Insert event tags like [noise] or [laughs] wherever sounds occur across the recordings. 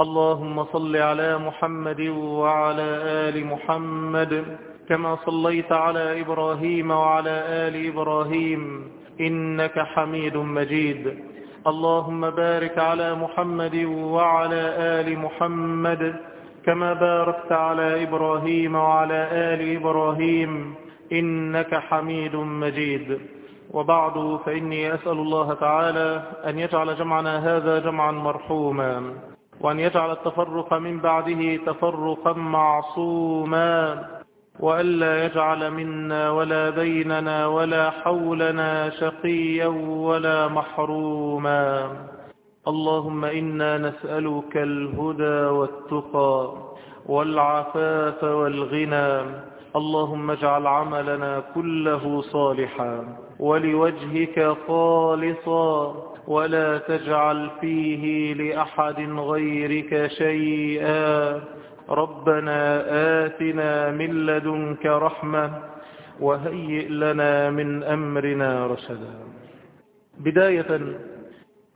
اللهم صل على محمد وعلى آل محمد كما صليت على إبراهيم وعلى آل إبراهيم إنك حميد مجيد. اللهم بارك على محمد وعلى آل محمد كما باركت على إبراهيم وعلى آل إبراهيم إنك حميد مجيد. وبعد فإني أسأل الله تعالى أن يجعل جمعنا هذا جمعا مرحوما. وأن يجعل التفرق من بعده تفرقا معصوما وألا يجعل منا ولا بيننا ولا حولنا شقيا ولا محروما. اللهم إنا نسألك الهدى والتقى والعفاف والغنى. اللهم اجعل عملنا كله صالحا ولوجهك خالصا. ولا تجعل فيه لأحد غيرك شيئا. ربنا آتنا من لدنك رحمة وهيئ لنا من أمرنا رشدا. بداية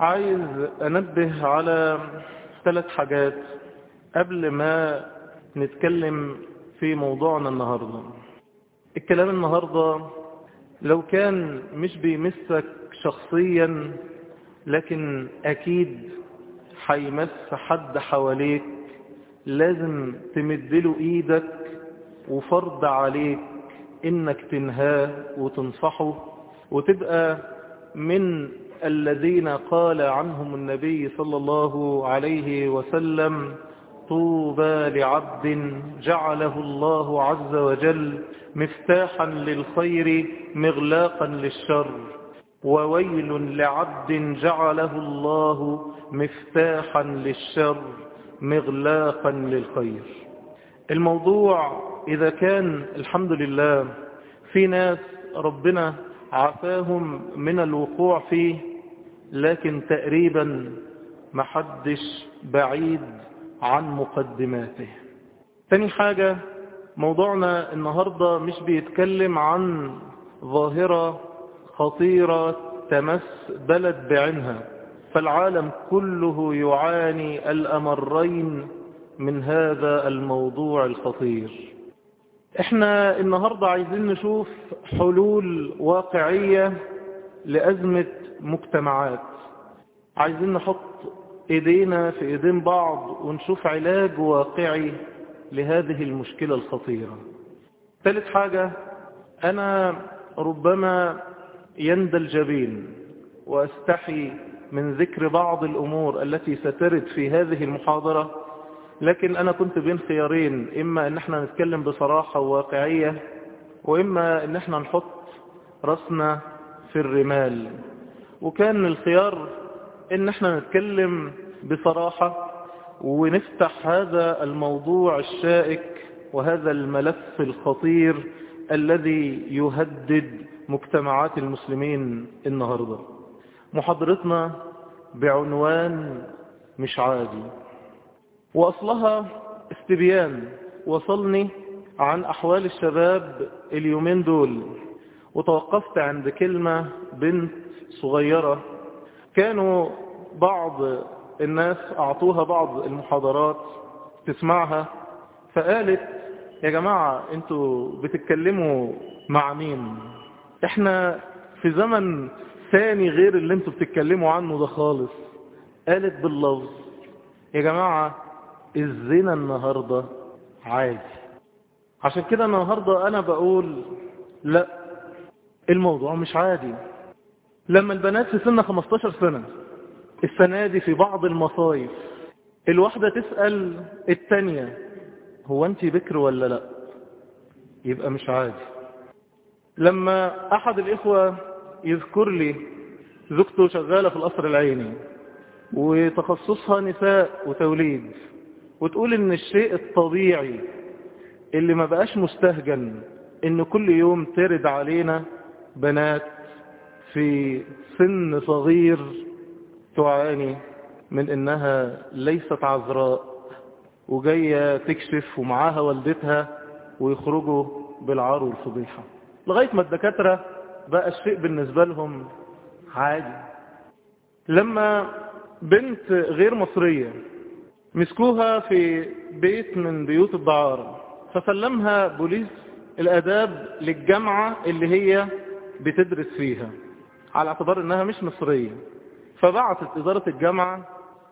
عايز أنبه على ثلاث حاجات قبل ما نتكلم في موضوعنا النهاردة. الكلام النهاردة لو كان مش بيمسك شخصيا لكن أكيد هيمس حد حواليك لازم تمدله إيدك وفرض عليك إنك تنهاه وتنصحه وتبقى من الذين قال عنهم النبي صلى الله عليه وسلم طوبى لعبد جعله الله عز وجل مفتاحا للخير مغلاقا للشر. وويل لعبد جعله الله مفتاحا للشر مغلاقا للخير. الموضوع إذا كان الحمد لله في ناس ربنا عافاهم من الوقوع فيه لكن تقريبا محدش بعيد عن مقدماته. تاني حاجة موضوعنا النهاردة مش بيتكلم عن ظاهرة خطيرة تمس بلد بعينها فالعالم كله يعاني الأمرين من هذا الموضوع الخطير. إحنا النهاردة عايزين نشوف حلول واقعية لأزمة مجتمعات. عايزين نحط إيدينا في إيدين بعض ونشوف علاج واقعي لهذه المشكلة الخطيرة. ثالث حاجة أنا ربما يندى الجبين واستحي من ذكر بعض الأمور التي سترد في هذه المحاضرة. لكن أنا كنت بين خيارين إما أن إحنا نتكلم بصراحة وواقعية وإما أن إحنا نحط رأسنا في الرمال. وكان الخيار إن إحنا نتكلم بصراحة ونفتح هذا الموضوع الشائك وهذا الملف الخطير الذي يهدد مجتمعات المسلمين النهاردة. محاضرتنا بعنوان مش عادي. وأصلها استبيان. وصلني عن أحوال الشباب اليومين دول. وتوقفت عند كلمة بنت صغيرة. كانوا بعض الناس أعطوها بعض المحاضرات تسمعها. فقالت يا جماعة أنتوا بتتكلموا مع مين؟ إحنا في زمن ثاني غير اللي أنتوا بتتكلموا عنه ده خالص. قالت باللفظ يا جماعة الزنا النهاردة عادي. عشان كده النهاردة أنا بقول لا الموضوع مش عادي. لما البنات في سن 15 سنة السنة دي في بعض المصايف الواحدة تسأل التانية هو انت بكر ولا لا؟ يبقى مش عادي. لما أحد الإخوة يذكر لي زوجته شغالة في القصر العيني وتخصصها نساء وتوليد وتقول إن الشيء الطبيعي اللي ما بقاش مستهجن إن كل يوم ترد علينا بنات في سن صغير تعاني من إنها ليست عذراء وجاية تكشف ومعاها والدتها ويخرجوا بالعار والفضيحة. لغاية ما الدكاترة بقى الشيء بالنسبة لهم عادي. لما بنت غير مصرية مسكوها في بيت من بيوت الدعارة فسلمها بوليس الآداب للجامعة اللي هي بتدرس فيها على اعتبار إنها مش مصرية. فبعثت إدارة الجامعة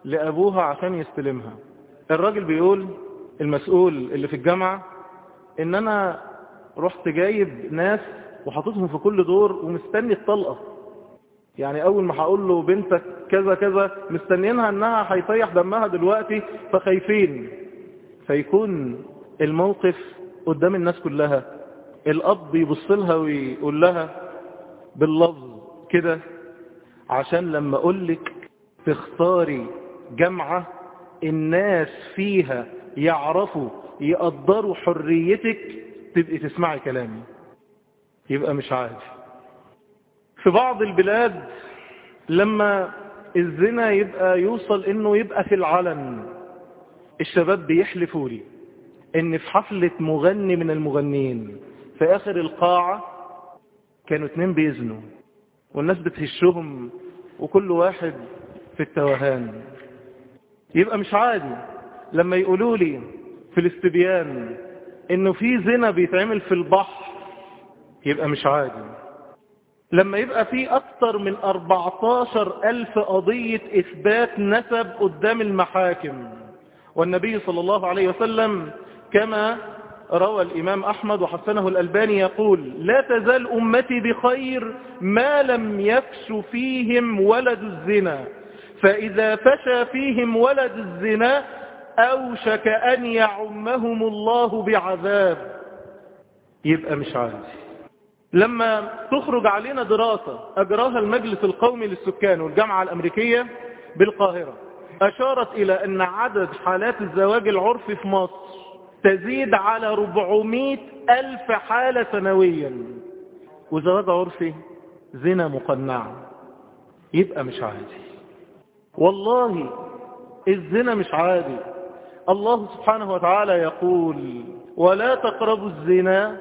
لأبوها عشان يستلمها. الراجل بيقول المسؤول اللي في الجامعة إن أنا رحت جايب ناس وحطيتهم في كل دور ومستني الطلقة. يعني أول ما هقول له بنتك كذا كذا مستنيينها إنها هيطيح دمها دلوقتي فخايفين. فيكون الموقف قدام الناس كلها. الأب يبص لها ويقول لها باللفظ كده عشان لما أقول لك تختاري جامعة الناس فيها يعرفوا يقدروا حريتك تبقي تسمعي كلامي. يبقى مش عادي في بعض البلاد لما الزنا يبقى يوصل إنه يبقى في العلن الشباب بيحلفوا لي إن في حفلة مغني من المغنيين في آخر القاعة كانوا اتنين بيزنوا والناس بتهشهم وكل واحد في التوهان. يبقى مش عادي. لما يقولوا لي في الاستبيان إنه في زنا بيتعمل في البحر يبقى مش عادي. لما يبقى في أكتر من 14 ألف قضية إثبات نسب قدام المحاكم. والنبي صلى الله عليه وسلم كما روى الإمام أحمد وحسنه الألباني يقول لا تزال أمتي بخير ما لم يفش فيهم ولد الزنا فإذا فشى فيهم ولد الزنا أوشك أن يعمهم الله بعذاب. يبقى مش عادي لما تخرج علينا دراسة أجراها المجلس القومي للسكان والجامعة الأمريكية بالقاهرة أشارت إلى أن عدد حالات الزواج العرفي في مصر تزيد على 400 ألف حالة سنويا. وزواج عرفي زنا مقنع يبقى مش عادي. والله الزنا مش عادي. الله سبحانه وتعالى يقول ولا تقربوا الزنا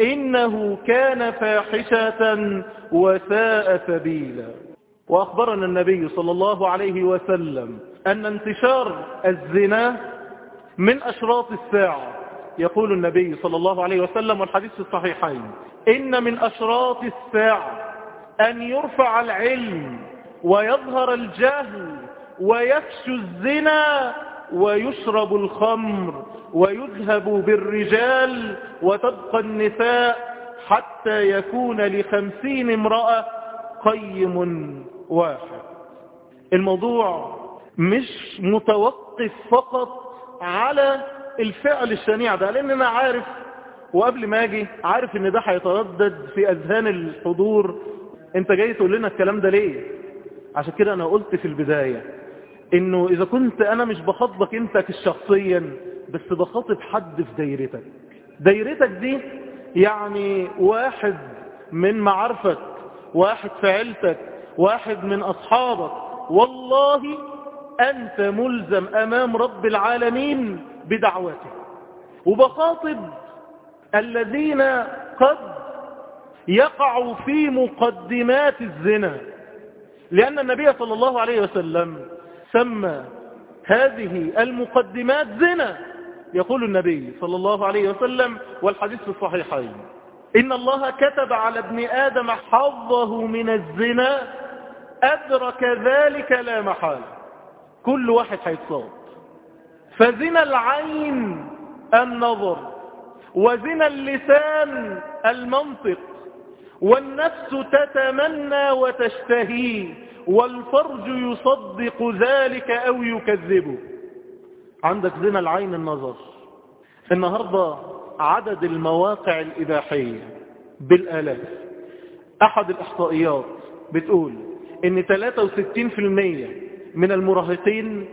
إنه كان فاحشة وساء سبيلا. وأخبرنا النبي صلى الله عليه وسلم أن انتشار الزنا من أشراط الساعة. يقول النبي صلى الله عليه وسلم والحديث في الصحيحين إن من أشراط الساعة أن يرفع العلم ويظهر الجهل ويفشو الزنا ويشرب الخمر ويذهب بالرجال وتبقى النساء حتى يكون لخمسين امرأة قيم واحد. الموضوع مش متوقف فقط على الفعل الشنيع ده لأن أنا عارف وقبل ما أجي عارف إن ده هيتردد في أذهان الحضور. أنت جاي تقول لنا الكلام ده ليه؟ عشان كده أنا قلت في البداية إنه إذا كنت أنا مش بخاطبك أنت شخصيا بس بخاطب حد في دايرتك. دايرتك دي يعني واحد من معارفك واحد في عيلتك واحد من أصحابك. والله أنت ملزم أمام رب العالمين بدعوته. وبخاطب الذين قد يقعوا في مقدمات الزنا. لأن النبي صلى الله عليه وسلم سمى هذه المقدمات زنا يقول النبي صلى الله عليه وسلم والحديث في الصحيحين. إن الله كتب على ابن آدم حظه من الزنا أدرك ذلك لا محاله كل واحد هيتصاب فزنا العين النظر وزنا اللسان المنطق والنفس تتمنى وتشتهي. والفرج يصدق ذلك أو يكذبه. عندك زنا العين النظر. النهاردة عدد المواقع الإباحية بالآلاف. أحد الإحصائيات بتقول إن 63% من المراهقين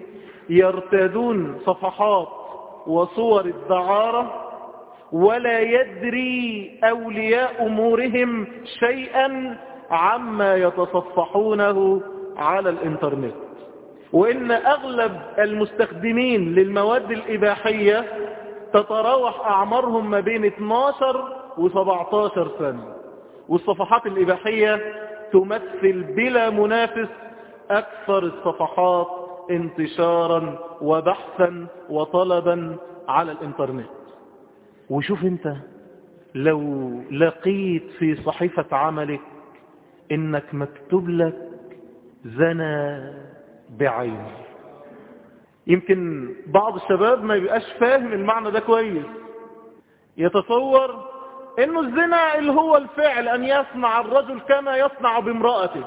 يرتادون صفحات وصور الدعارة ولا يدري أولياء أمورهم شيئا عما يتصفحونه على الإنترنت. وإن أغلب المستخدمين للمواد الإباحية تتراوح أعمارهم ما بين 12 و 17 سنة. والصفحات الإباحية تمثل بلا منافس أكثر الصفحات انتشارا وبحثا وطلبا على الإنترنت. وشوف أنت لو لقيت في صحيفة عملك إنك مكتوب لك زنا بعين. يمكن بعض الشباب ما يبقاش فاهم المعنى ده كويس. يتصور إنه الزنا اللي هو الفعل أن يصنع الرجل كما يصنع بامرأته.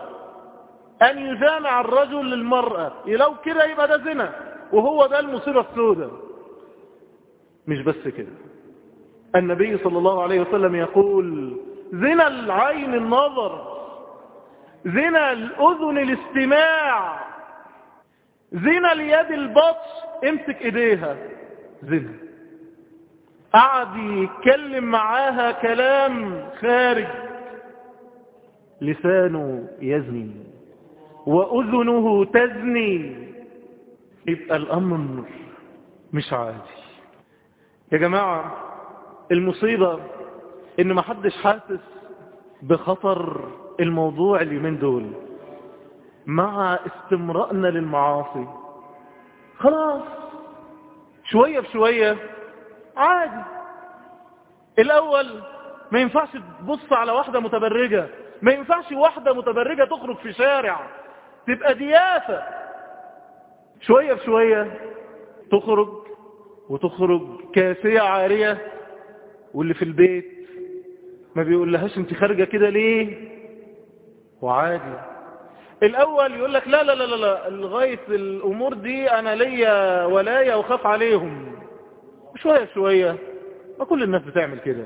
أن يجامع الرجل للمرأة. لو كده يبقى ده زنا. وهو ده المصيبة السوداء. مش بس كده. النبي صلى الله عليه وسلم يقول زنا العين النظر. زنا الأذن الاستماع. زنا اليد البطش امسك إيديها. زنا. قعد يتكلم معاها كلام خارج. لسانه يزني وأذنه تزني. يبقى الأمر مش عادي. يا جماعة المصيبة إن ما حدش حاسس بخطر الموضوع اليومين دول. مع استمرارنا للمعاصي. خلاص. شوية بشوية. عادي. الأول ما ينفعش تبص على واحدة متبرجة. ما ينفعش واحدة متبرجة تخرج في شارع. تبقى ديافة. شوية بشوية. تخرج وتخرج كاسية عارية. واللي في البيت ما بيقول لهاش انت خارجة كده ليه؟ وعادي. الأول يقول لك لا لا لا لا, لغاية الأمور دي أنا ليا ولاية وخاف عليهم. شوية شوية. ما كل الناس بتعمل كده.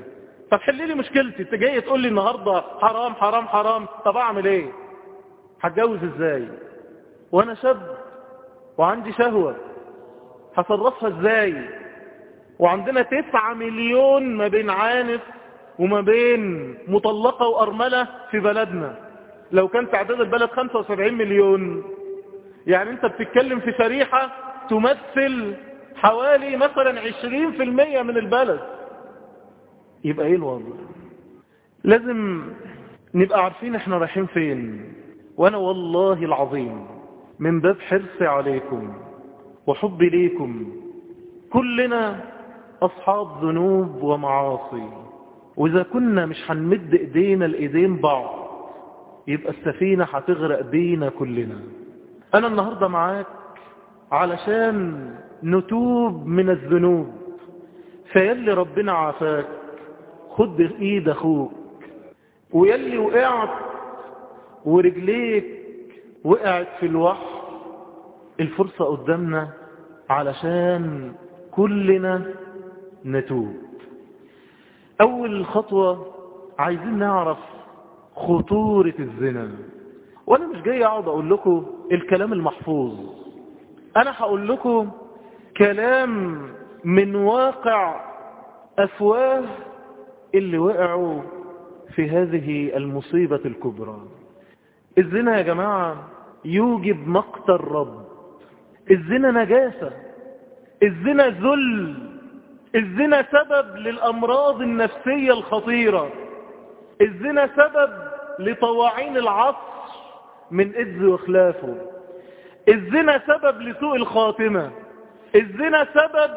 طب حل لي مشكلتي. انت جاي تقول لي النهاردة حرام حرام حرام. طب أعمل إيه؟ هتجوز إزاي؟ وأنا شاب وعندي شهوة. هصرفها إزاي؟ وعندنا تسعة مليون ما بين عانف وما بين مطلقة وأرملة في بلدنا. لو كان تعداد البلد 75 مليون. يعني انت بتتكلم في شريحة تمثل حوالي مثلا 20% من البلد. يبقى إيه الوضع؟ لازم نبقى عارفين إحنا رايحين فين. وأنا والله العظيم من باب حرصي عليكم وحبي ليكم كلنا أصحاب ذنوب ومعاصي. وإذا كنا مش هنمد إيدينا لإيدين بعض يبقى السفينة هتغرق بينا كلنا. أنا النهاردة معاك علشان نتوب من الذنوب. فيلي ربنا عافاك. خد إيد أخوك. ويلي وقعت ورجليك وقعت في الوحش الفرصة قدامنا علشان كلنا نتوب. أول خطوة عايزين نعرف خطورة الزنا. وأنا مش جاي أقعد أقول لكم الكلام المحفوظ. أنا هقول لكم كلام من واقع أفواه اللي وقعوا في هذه المصيبة الكبرى. الزنا يا جماعة يوجب مقت الرب. الزنا نجاسة. الزنا ذل. الزنا سبب للأمراض النفسية الخطيرة. الزنا سبب لطواعين العصر من إذ وخلافه الزنا سبب لسوء الخاتمة. الزنا سبب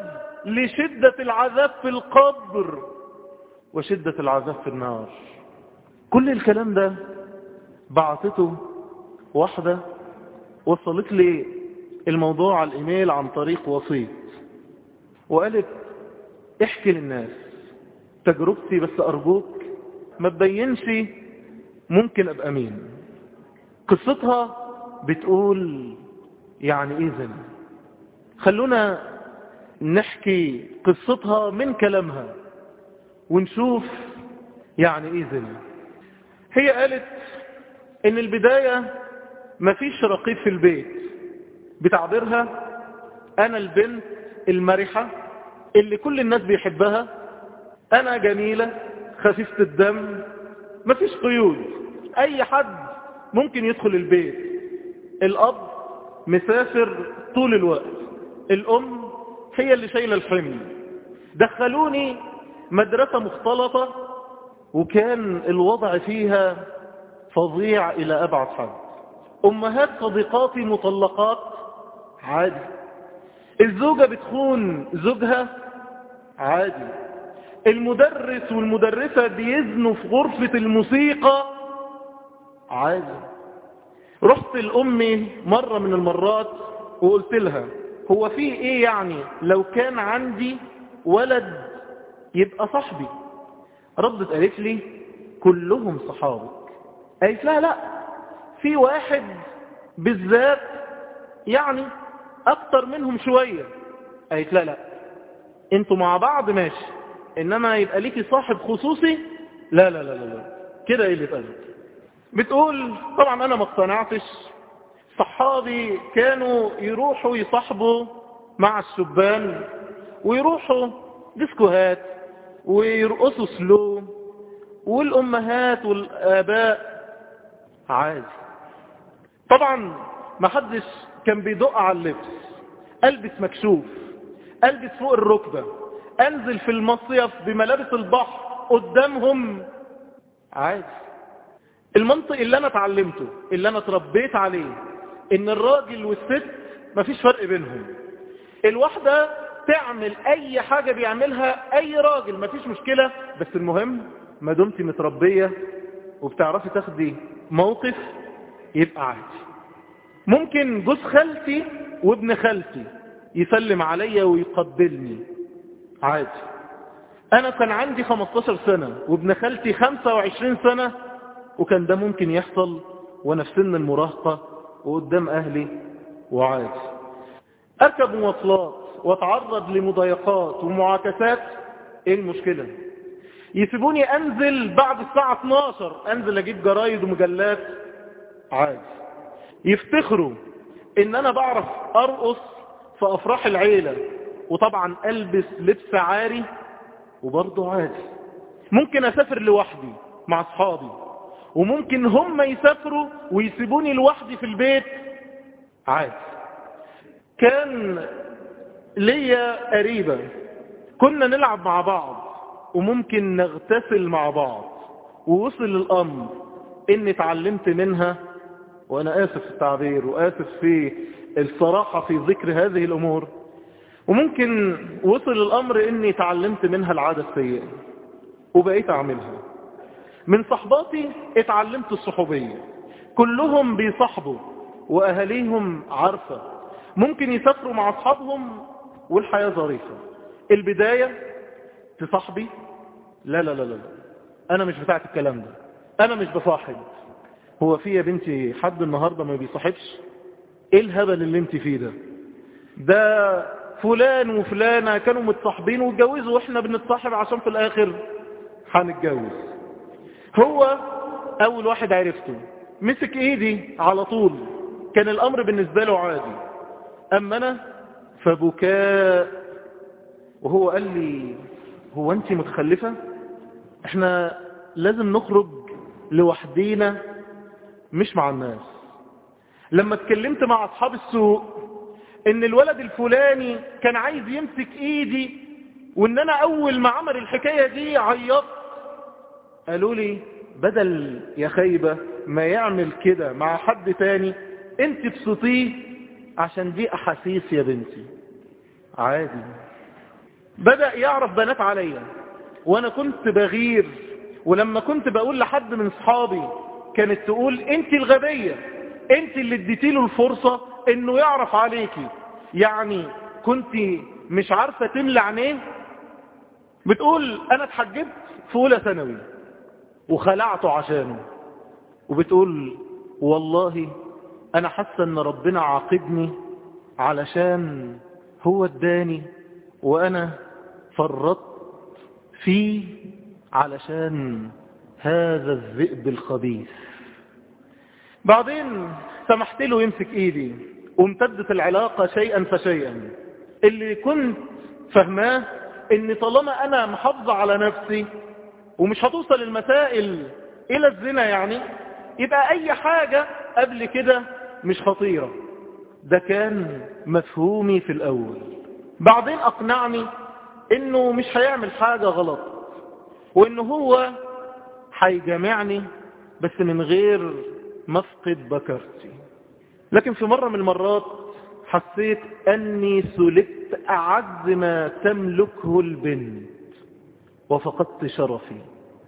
لشدة العذاب في القبر وشدة العذاب في النار. كل الكلام ده بعثته واحدة وصلت لي الموضوع على الإيميل عن طريق وسيط. وقالت احكي للناس تجربتي بس أرجوك ما تبينش ممكن أبقى مين؟ قصتها بتقول يعني إيه زنا خلونا نحكي قصتها من كلامها ونشوف يعني إيه زنا هي قالت إن البداية مفيش رقيب في البيت. بتعبيرها أنا البنت المرحة اللي كل الناس بيحبها أنا جميلة خفيفة الدم مفيش قيود. أي حد ممكن يدخل البيت. الأب مسافر طول الوقت. الأم هي اللي شايلة الحمل. دخلوني مدرسة مختلطة وكان الوضع فيها فظيع إلى أبعد حد. أمهات صديقاتي مطلقات عادي. الزوجة بتخون زوجها عادي. المدرس والمدرسة بيزنوا في غرفة الموسيقى. عادي. رحت لأمي مرة من المرات وقلت لها هو في إيه يعني لو كان عندي ولد يبقى صاحبي؟ ردت قالت لي كلهم صحابك. قالت لا لا في واحد بالذات يعني أكتر منهم شوية. قالت لا لا أنتوا مع بعض ماشي إنما يبقى ليكي صاحب خصوصي؟ لا لا لا لا, لا. كده إيه اللي اتقالت بتقول طبعا أنا ما اقتنعتش. صحابي كانوا يروحوا يصاحبوا مع الشبان ويروحوا ديسكوهات ويرقصوا سلو والأمهات والآباء. عادي. طبعا ما حدش كان بيدق على اللبس. ألبس مكشوف. ألبس فوق الركبة. انزل في المصيف بملابس البحر قدامهم. عادي. المنطق اللي أنا اتعلمته اللي أنا اتربيت عليه ان الراجل والست مفيش فرق بينهم. الواحدة تعمل أي حاجة بيعملها أي راجل مفيش مشكلة. بس المهم ما دمتي متربية وبتعرفي تاخدي موقف يبقى عادي. ممكن جوز خالتي وابن خالتي يسلم عليا ويقبلني. عادي. أنا كان عندي 15 سنة وابن خالتي 25 سنة وكان ده ممكن يحصل وأنا في سن المراهقة وقدام أهلي وعادي. أركب مواصلات وأتعرض لمضايقات ومعاكسات إيه المشكلة؟ يسيبوني أنزل بعد الساعة 12 أنزل أجيب جرايد ومجلات عادي. يفتخروا إن أنا بعرف أرقص في أفراح العيلة. وطبعا ألبس لبس عاري وبرضه عادي. ممكن أسافر لوحدي مع أصحابي وممكن هم يسافروا ويسيبوني لوحدي في البيت عادي. كان ليا قريبة كنا نلعب مع بعض وممكن نغتسل مع بعض ووصل الأمر إني اتعلمت منها وأنا آسف في التعبير وآسف في الصراحة في ذكر هذه الأمور. وممكن وصل الأمر إني اتعلمت منها العادة السيئة وبقيت أعملها. من صحباتي اتعلمت الصحوبية. كلهم بيصحبوا وأهاليهم عارفة. ممكن يسافروا مع أصحابهم والحياة ظريفة. البداية تصاحبي لا لا لا لا. أنا مش بتاعت الكلام ده. أنا مش بصاحب. هو في يا بنتي حد النهاردة ما بيصاحبش؟ إيه الهبل اللي أنت فيه ده؟ ده فلان وفلانة كانوا متصاحبين واتجوزوا وإحنا بنتصاحب عشان في الآخر هنتجوز. هو أول واحد عرفته. مسك إيدي على طول. كان الأمر بالنسبة له عادي. أما أنا فبكاء. وهو قال لي هو انت متخلفة؟ إحنا لازم نخرج لوحدينا مش مع الناس. لما اتكلمت مع أصحاب السوق إن الولد الفلاني كان عايز يمسك إيدي وإن أنا أول ما عمل الحكاية دي عيطت. قالوا لي بدل يا خيبة ما يعمل كده مع حد تاني أنت تبسطيه عشان دي أحاسيس يا بنتي. عادي. بدأ يعرف بنات عليا. وأنا كنت بغير ولما كنت بقول لحد من صحابي كانت تقول أنت الغبية أنت اللي اديتي له الفرصة إنه يعرف عليكي يعني كنت مش عارفة تملى عينيه. بتقول أنا اتحجبت في أولى ثانوي وخلعته عشانه. وبتقول والله أنا حاسة إن ربنا عاقبني علشان هو اداني وأنا فرطت فيه علشان هذا الذئب الخبيث. بعدين سمحت له يمسك إيدي. وامتدت العلاقة شيئا فشيئا. اللي كنت فهماه إن طالما أنا محافظة على نفسي ومش هتوصل المسائل إلى الزنا يعني يبقى أي حاجة قبل كده مش خطيرة. ده كان مفهومي في الأول. بعدين أقنعني إنه مش هيعمل حاجة غلط وإنه هو هيجامعني بس من غير مفقد بكرتي. لكن في مرة من المرات حسيت أني سلبت أعز ما تملكه البنت وفقدت شرفي.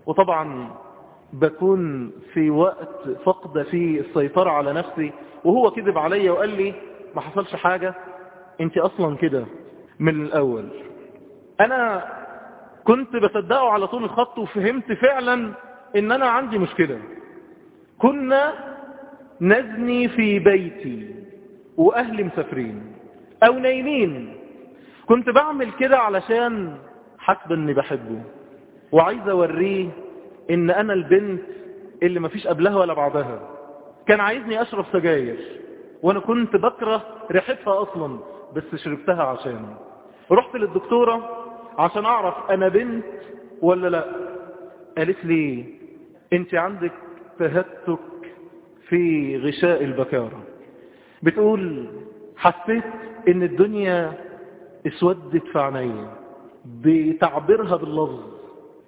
وطبعا بكون في وقت فقد في السيطرة على نفسي وهو كذب علي وقال لي ما حصلش حاجة أنت أصلا كده من الأول. أنا كنت بصدقه على طول الخط وفهمت فعلا إن أنا عندي مشكلة. كنا نزني في بيتي وأهلي مسافرين أو نايمين. كنت بعمل كده علشان حسب إني بحبه وعايز أوريه إن أنا البنت اللي مفيش قبلها ولا بعدها. كان عايزني أشرب سجاير وأنا كنت بكره ريحتها أصلا بس شربتها عشانه رحت للدكتورة عشان أعرف أنا بنت ولا لأ. قالت لي انت عندك تهتك في غشاء البكارة. بتقول حسيت إن الدنيا اسودت في عينيا. بتعبيرها باللفظ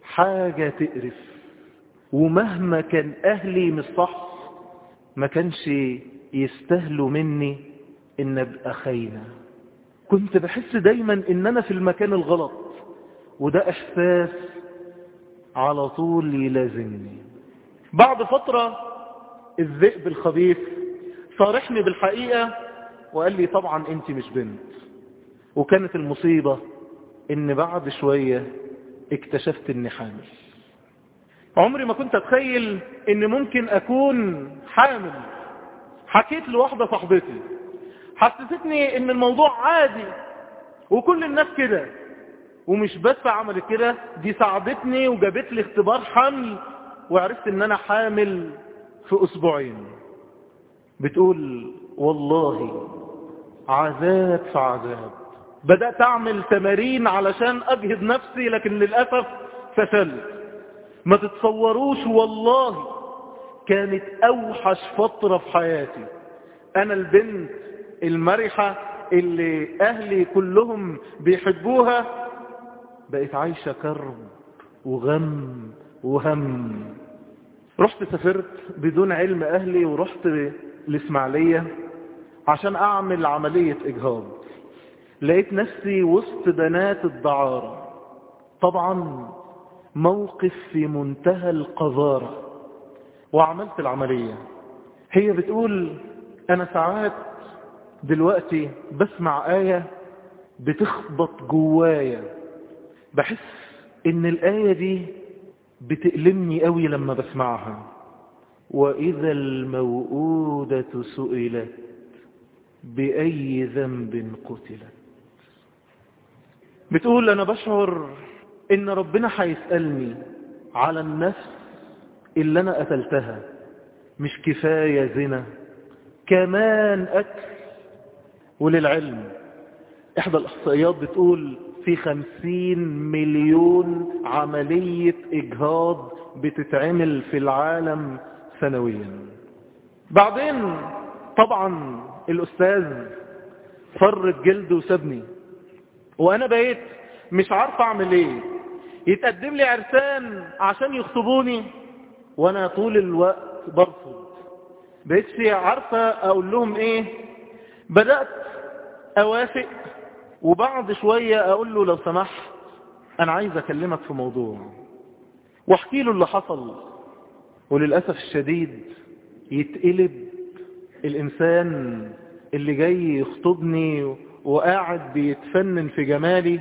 حاجة تقرف. ومهما كان أهلي مش صح ما كانش يستهلوا مني إن أبقى خاينة. كنت بحس دايما إن أنا في المكان الغلط وده إحساس على طول يلازمني. بعد فترة الذئب الخبيث. صارحني بالحقيقة. وقال لي طبعا أنت مش بنت. وكانت المصيبة إن بعد شوية اكتشفت إني حامل. عمري ما كنت أتخيل إن ممكن أكون حامل. حكيت لواحدة صاحبتي. حسستني إن الموضوع عادي. وكل الناس كده. ومش بس عملت كده دي ساعدتني وجابت لي اختبار حمل وعرفت إن أنا حامل. في أسبوعين. بتقول والله عذاب في عذاب. بدأت أعمل تمارين علشان أجهد نفسي لكن للأسف فشلت. ما تتصوروش والله كانت أوحش فترة في حياتي. أنا البنت المرحة اللي أهلي كلهم بيحبوها بقيت عايشة كرب وغم وهم. رحت سافرت بدون علم أهلي ورحت الاسماعيلية عشان أعمل عملية إجهاض. لقيت نفسي وسط بنات الدعارة. طبعا موقف في منتهى القذارة. وعملت العملية. هي بتقول أنا ساعات دلوقتي بسمع آية بتخبط جوايا. بحس إن الآية دي بتألمني قوي لما بسمعها. وإذا الموءودة سئلت بأي ذنب قتلت. بتقول أنا بشعر إن ربنا هيسألني على النفس اللي أنا قتلتها. مش كفاية زنا كمان أكل. وللعلم إحدى الإحصائيات بتقول في خمسين مليون عملية إجهاض بتتعمل في العالم سنويا. بعدين طبعا الأستاذ فرت جلده وسابني. وأنا بقيت مش عارف أعمل إيه. يتقدم لي عرسان عشان يخطبوني. وأنا طول الوقت برفض. بقيتش عارفة أقول لهم إيه. بدأت أوافق وبعد شوية أقول له لو سمحت أنا عايز أكلمك في موضوع واحكي له اللي حصل. وللأسف الشديد يتقلب الإنسان اللي جاي يخطبني وقاعد بيتفنن في جمالي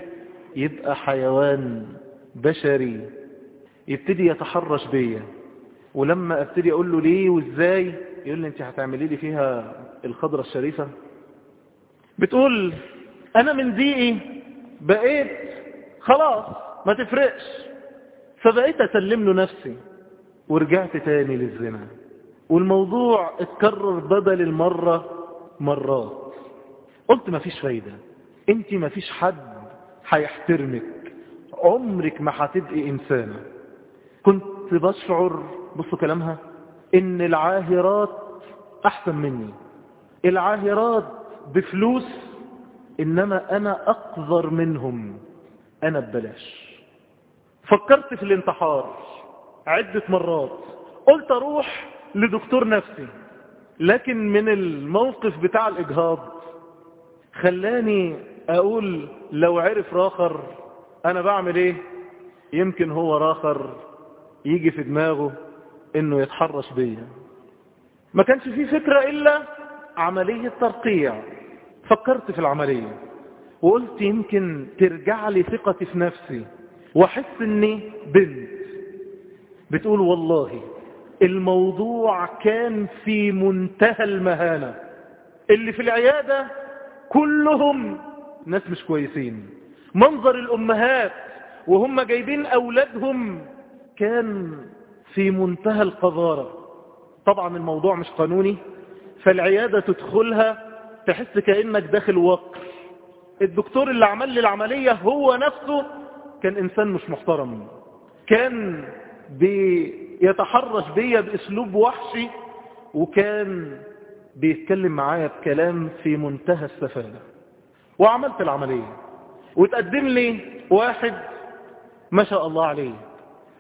يبقى حيوان بشري يبتدي يتحرش بيا. ولما أبتدي أقول له ليه وإزاي يقول لي أنت هتعملي لي فيها الخضرة الشريفة؟ بتقول أنا من دقيقي بقيت. خلاص ما تفرقش. فبقيت أسلم له نفسي. ورجعت تاني للزنا. والموضوع اتكرر بدل المرة مرات. قلت ما فيش فايدة. انت ما فيش حد هيحترمك. عمرك ما هتبقي إنسانة. كنت بشعر بصوا كلامها إن العاهرات أحسن مني. العاهرات بفلوس إنما أنا أقذر منهم. أنا ببلاش. فكرت في الانتحار عدة مرات. قلت أروح لدكتور نفسي. لكن من الموقف بتاع الإجهاض خلاني أقول لو عرف راخر أنا بعمل إيه؟ يمكن هو راخر يجي في دماغه إنه يتحرش بيا. ما كانش فيه فكرة إلا عملية ترقيع. فكرت في العملية وقلت يمكن ترجع لي ثقتي في نفسي وأحس إني بنت. بتقول والله الموضوع كان في منتهى المهانة. اللي في العيادة كلهم ناس مش كويسين. منظر الأمهات وهم جايبين أولادهم كان في منتهى القذارة. طبعا الموضوع مش قانوني فالعيادة تدخلها تحس كأنك داخل وقر الدكتور اللي عمل لي العملية هو نفسه كان إنسان مش محترم. كان بيتحرش بيا بأسلوب وحشي وكان بيتكلم معايا بكلام في منتهى السفالة وعملت العملية. وتقدم لي واحد ما شاء الله عليه.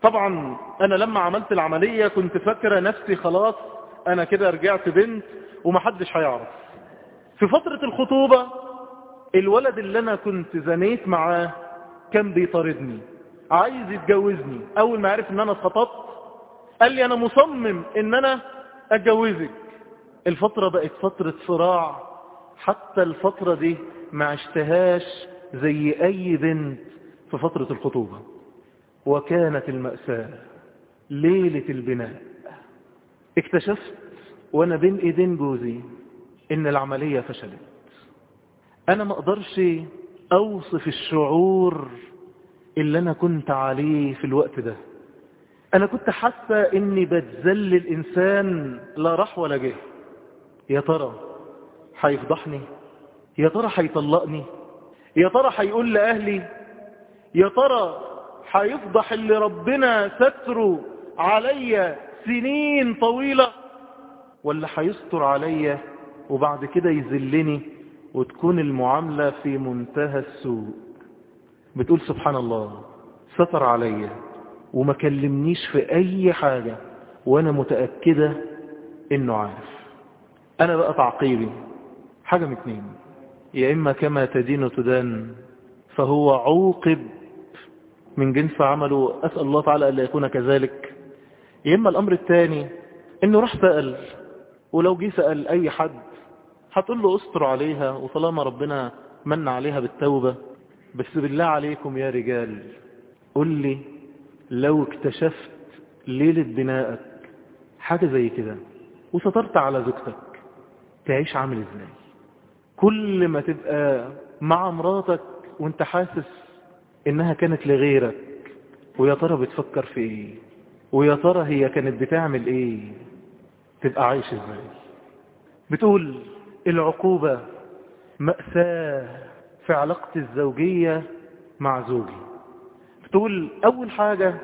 طبعا أنا لما عملت العملية كنت فاكرة نفسي خلاص أنا كده رجعت بنت ومحدش هيعرف. في فترة الخطوبة الولد اللي أنا كنت زنيت معاه كان بيطاردني عايز يتجوزني. أول ما عرف إن أنا اتخطبت قال لي أنا مصمم إن أنا أتجوزك. الفترة بقت فترة صراع. حتى الفترة دي ما عشتهاش زي أي بنت في فترة الخطوبة. وكانت المأساة ليلة البناء. اكتشفت وأنا بين إيدين جوزي. إن العملية فشلت. أنا ما أقدرش أوصف الشعور اللي أنا كنت عليه في الوقت ده. أنا كنت حاسة إني بتذل الإنسان لا راح ولا جه. يا ترى هيفضحني؟ يا ترى هيطلقني؟ يا ترى هيقول لأهلي؟ يا ترى هيفضح اللي ربنا ستره عليا سنين طويلة؟ ولا هيستر عليا وبعد كده يذلني وتكون المعاملة في منتهى السوء. بتقول سبحان الله ستر عليا وما كلمنيش في أي حاجة وأنا متأكدة إنه عارف. أنا بقى تعقيبي حاجة من اتنين. يا إما كما تدين تدان فهو عوقب من جنس عمله أسأل الله تعالى ألا يكون كذلك. يا إما الأمر الثاني إنه راح سأل ولو جه سأل أي حد هتقول له استر عليها وطالما ربنا من عليها بالتوبة بس بالله عليكم يا رجال قل لي لو اكتشفت ليلة بنائك حاجة زي كده وسترت على زوجتك تعيش عامل إزاي؟ كل ما تبقى مع مراتك وانت حاسس إنها كانت لغيرك ويا ترى بتفكر في إيه؟ ويا ترى هي كانت بتعمل إيه؟ تبقى عايش إزاي؟ بتقول العقوبة مأساة في علاقتي الزوجية مع زوجي. بتقول أول حاجة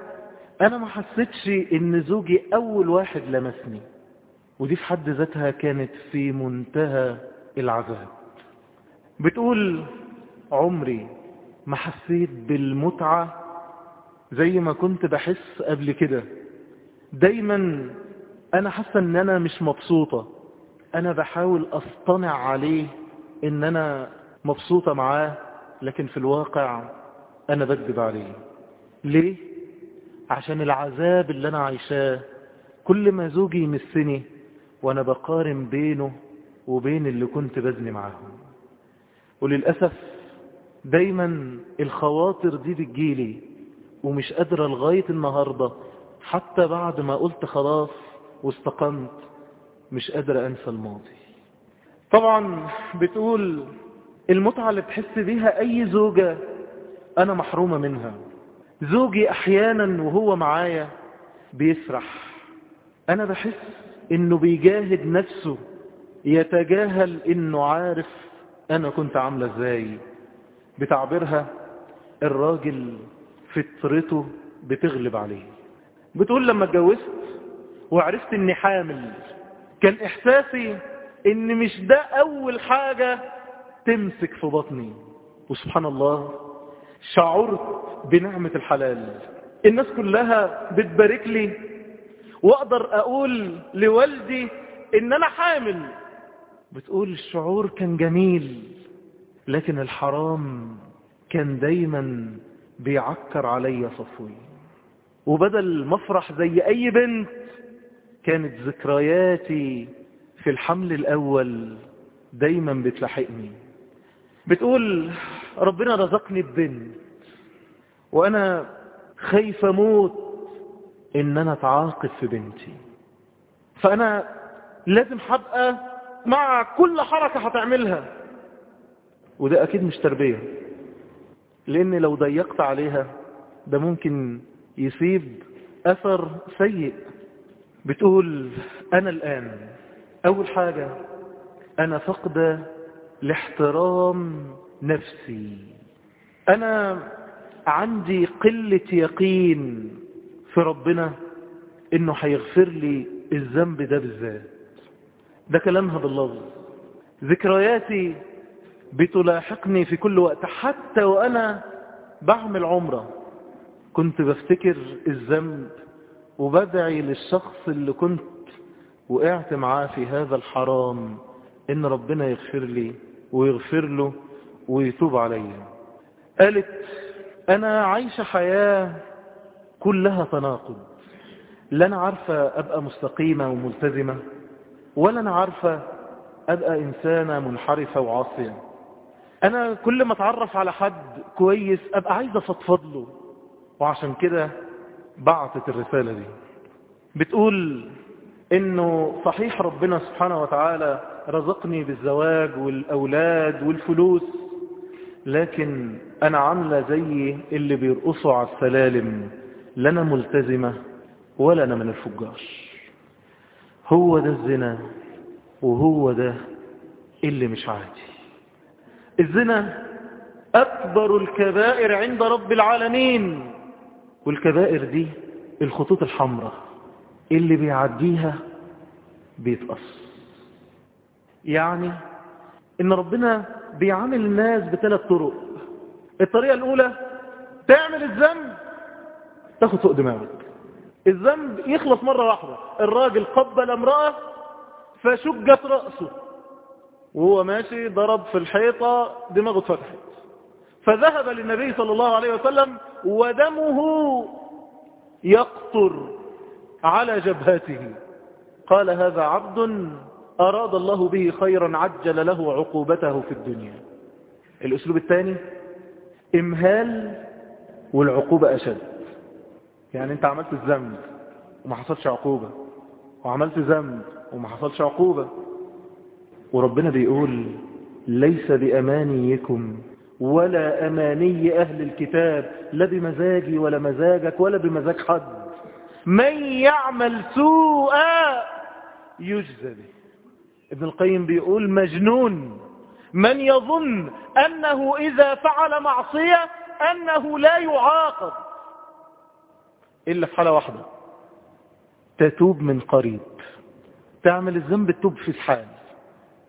أنا ما حسيتش إن زوجي أول واحد لمسني ودي في حد ذاتها كانت في منتهى العذاب. بتقول عمري ما حسيت بالمتعة زي ما كنت بحس قبل كده. دايما أنا حاسة إن أنا مش مبسوطة. أنا بحاول أصطنع عليه إن أنا مبسوطة معاه لكن في الواقع أنا بكذب عليه. ليه؟ عشان العذاب اللي أنا عايشاه كل ما زوجي يمسني وأنا بقارن بينه وبين اللي كنت بزني معاهم. وللأسف دايما الخواطر دي بتجيلي ومش قادرة لغاية النهاردة حتى بعد ما قلت خلاص واستقمت مش قادرة أنسى الماضي. طبعا بتقول المتعة اللي بتحس بيها أي زوجة أنا محرومة منها. زوجي أحيانا وهو معايا بيسرح. أنا بحس إنه بيجاهد نفسه يتجاهل إنه عارف أنا كنت عاملة إزاي. بتعبيرها الراجل فطرته بتغلب عليه. بتقول لما اتجوزت وعرفت إني حامل كان إحساسي إن مش ده أول حاجة تمسك في بطني. وسبحان الله شعرت بنعمة الحلال. الناس كلها بتبارك لي وأقدر أقول لوالدي إن أنا حامل. بتقول الشعور كان جميل لكن الحرام كان دايما بيعكر عليا صفوي. وبدل مفرح زي أي بنت كانت ذكرياتي في الحمل الأول دايما بتلاحقني. بتقول ربنا رزقني ببنت وأنا خايف أموت إن أنا أتعاقب في بنتي. فأنا لازم هبقى مع كل حركة هتعملها. وده أكيد مش تربية لأن لو ضيقت عليها ده ممكن يسيب أثر سيء. بتقول أنا الآن أول حاجة أنا فقدة لاحترام نفسي. أنا عندي قلة يقين في ربنا إنه هيغفر لي الذنب ده بالذات. ده كلامها باللفظ ذكرياتي بتلاحقني في كل وقت. حتى وأنا بعمل عمرة كنت بفتكر الذنب وبدعي للشخص اللي كنت وقعت معاه في هذا الحرام إن ربنا يغفر لي ويغفر له ويتوب علي. قالت أنا عايشة حياة كلها تناقض. لا أنا عارفة أبقى مستقيمة وملتزمة ولا أنا عارفة أبقى إنسانة منحرفة وعاصية. أنا كل ما أتعرف على حد كويس أبقى عايزة فضفض له وعشان كده بعتت الرسالة دي. بتقول إنه صحيح ربنا سبحانه وتعالى رزقني بالزواج والأولاد والفلوس لكن أنا عاملة زي اللي بيرقصوا على السلالم لا أنا ملتزمة ولا أنا من الفجار هو ده الزنا وهو ده اللي مش عادي. الزنا أكبر الكبائر عند رب العالمين. والكبائر دي الخطوط الحمراء اللي بيعديها بيتقص. يعني إن ربنا بيعامل الناس بثلاث طرق. الطريقة الأولى تعمل الذنب تاخد فوق دماغك. الذنب يخلص مرة واحدة. الراجل قبل امرأة فشجت رأسه. وهو ماشي ضرب في الحيطة دماغه اتفتحت. فذهب للنبي صلى الله عليه وسلم ودمه يقطر على جبهته. قال هذا عبد أراد الله به خيرا عجل له عقوبته في الدنيا. الأسلوب الثاني إمهال والعقوبة أشد. يعني أنت عملت الذنب وما حصلش عقوبة وعملت ذنب وما حصلش عقوبة وربنا بيقول ليس بأمانيكم ولا أماني أهل الكتاب لا بمزاجي ولا مزاجك ولا بمزاج حد. من يعمل سوءا يجزى به. ابن القيم بيقول مجنون. من يظن أنه إذا فعل معصية أنه لا يعاقب. إلا في حالة واحدة. تتوب من قريب. تعمل الذنب تتوب في الحال.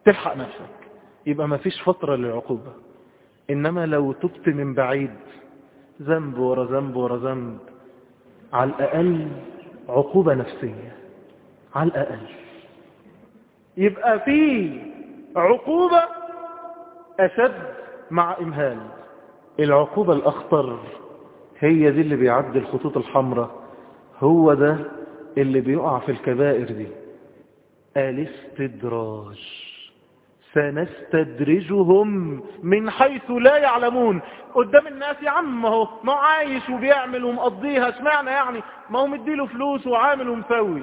تلحق نفسك. يبقى ما فيش فترة للعقوبة. إنما لو تبت من بعيد ذنب ورا ذنب ورا ذنب على الأقل عقوبة نفسية على الأقل. يبقى في عقوبة أشد مع إمهال. العقوبة الأخطر هي دي اللي بيعدي الخطوط الحمراء. هو ده اللي بيقع في الكبائر دي. الاستدراج سنستدرجهم من حيث لا يعلمون. قدام الناس يا عم ما هو ما عايش وبيعمل ومقضيها اشمعنى يعني؟ ما هو مديله فلوس وعامل ومسوي.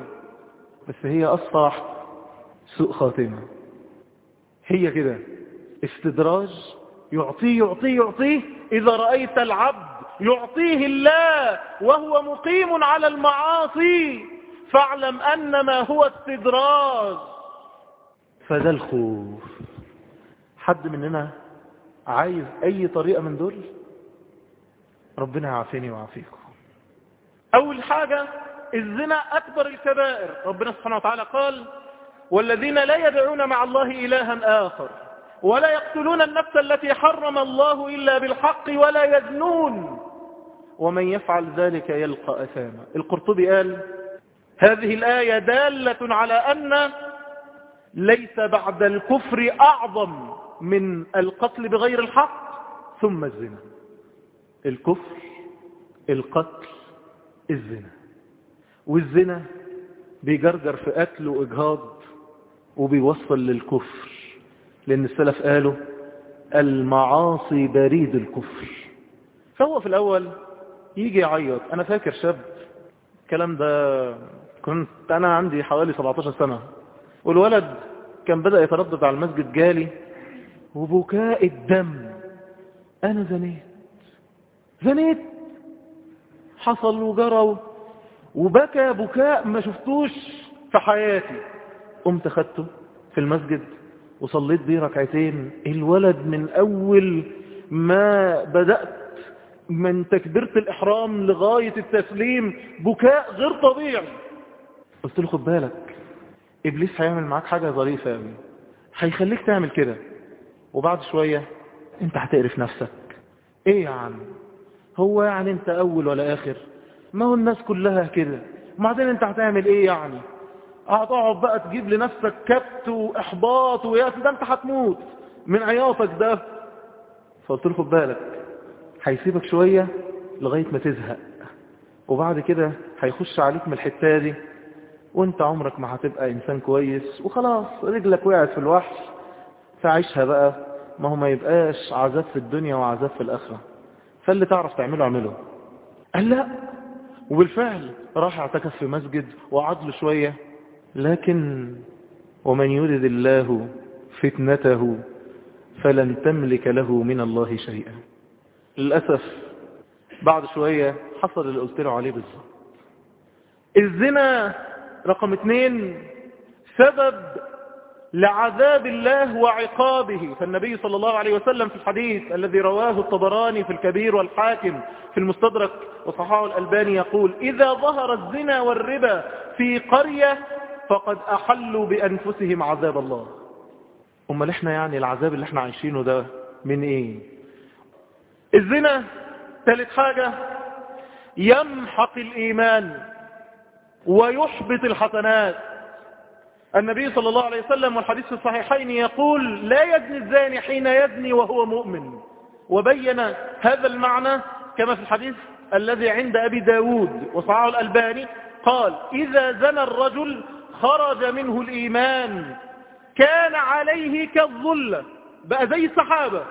بس هي اصبح سوء خاتمة. هي كده. استدراج يعطيه يعطيه يعطيه. إذا رأيت العبد يعطيه الله وهو مقيم على المعاصي فاعلم أنما هو استدراج. فده الخوف. حد مننا عايز أي طريقة من دول؟ ربنا يعافيني ويعافيكم. أول حاجة الزنا أكبر الكبائر. ربنا سبحانه وتعالى قال والذين لا يدعون مع الله إلها آخر ولا يقتلون النفس التي حرم الله إلا بالحق ولا يزنون. ومن يفعل ذلك يلقى أثاما. القرطبي قال هذه الآية دالة على أن ليس بعد الكفر أعظم. من القتل بغير الحق ثم الزنا. الكفر القتل الزنا. والزنا بيجرجر في قتل وإجهاض وبيوصل للكفر. لأن السلف قالوا المعاصي بريد الكفر. فهو في الأول يجي يعيط. أنا فاكر شاب الكلام ده كنت أنا عندي حوالي 17 سنة. والولد كان بدأ يتردد على المسجد جالي. وبكاء الدم. أنا زنيت. زنيت. حصل وجرى وبكى بكاء ما شفتوش في حياتي. قمت خدته في المسجد وصليت بيه ركعتين. الولد من أول ما بدأت من تكبيرة الإحرام لغاية التسليم بكاء غير طبيعي. قلت له خد بالك إبليس هيعمل معاك حاجة ظريفة قوي هيخليك تعمل كده. وبعد شوية انت هتقرف نفسك. إيه يا عم؟ هو يعني انت أول ولا آخر؟ ما هو الناس كلها كده. وبعدين انت هتعمل إيه يعني؟ هتقعد بقى تجيب لنفسك كبت وإحباط ويأس ده انت هتموت. من عياطك ده. فقلت له خد بالك هيسيبك شوية لغاية ما تزهق. وبعد كده هيخش عليك من الحتة دي. وانت عمرك ما هتبقى إنسان كويس. وخلاص رجلك وقعت في الوحش. فعيشها بقى. ما هو ما يبقاش عذاب في الدنيا وعذاب في الآخرة. فاللي تعرف تعمله اعمله. قال لا. وبالفعل راح اعتكف في مسجد وقعد له شوية. لكن ومن يرد الله فتنته فلن تملك له من الله شيئا. للأسف بعد شوية حصل اللي قلت له عليه بالظبط. الزنا رقم اثنين سبب لعذاب الله وعقابه. فالنبي صلى الله عليه وسلم في الحديث الذي رواه الطبراني في الكبير والحاكم في المستدرك وصححه الألباني يقول إذا ظهر الزنا والربا في قرية فقد أحلوا بأنفسهم عذاب الله. أما إحنا يعني العذاب اللي إحنا عايشينه ده من إيه؟ الزنا ثالث حاجة يمحق الإيمان ويحبط الحسنات. النبي صلى الله عليه وسلم والحديث في الصحيحين يقول لا يزني الزاني حين يزني وهو مؤمن. وبين هذا المعنى كما في الحديث الذي عند أبي داود وصعاه الألباني قال إذا زنى الرجل خرج منه الإيمان كان عليه كالظلة بقى زي الصحابة.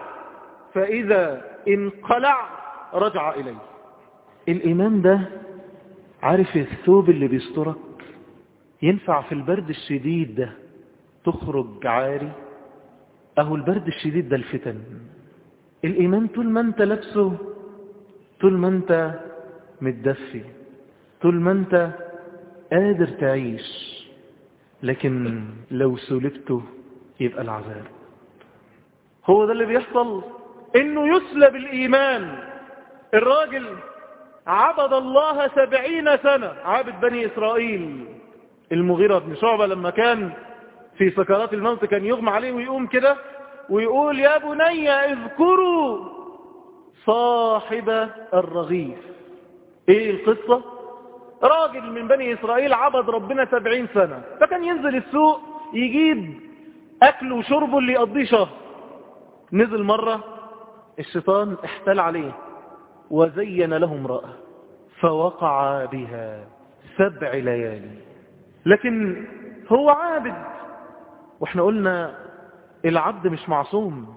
فإذا انقلع رجع إليه. الإيمان ده عارف الثوب اللي بيسترك؟ ينفع في البرد الشديد ده تخرج عاري؟ أهو البرد الشديد ده الفتن. الإيمان طول ما أنت لابسه طول ما أنت متدفي طول ما أنت قادر تعيش. لكن لو سلبته يبقى العذاب. هو ده اللي بيحصل. إنه يسلب الإيمان. الراجل عبد الله سبعين سنة. عابد بني إسرائيل. المغيرة بن شعبة لما كان في سكرات الموت كان يغمى عليه ويقوم كده ويقول يا بني اذكروا صاحب الرغيف. إيه القصة؟ راجل من بني إسرائيل عبد ربنا سبعين سنة فكان ينزل السوق يجيب اكله وشربه اللي يقضيه شهر. نزل مرة الشيطان احتال عليه وزين له امرأة فوقع بها سبع ليالي. لكن هو عابد. وإحنا قلنا العبد مش معصوم.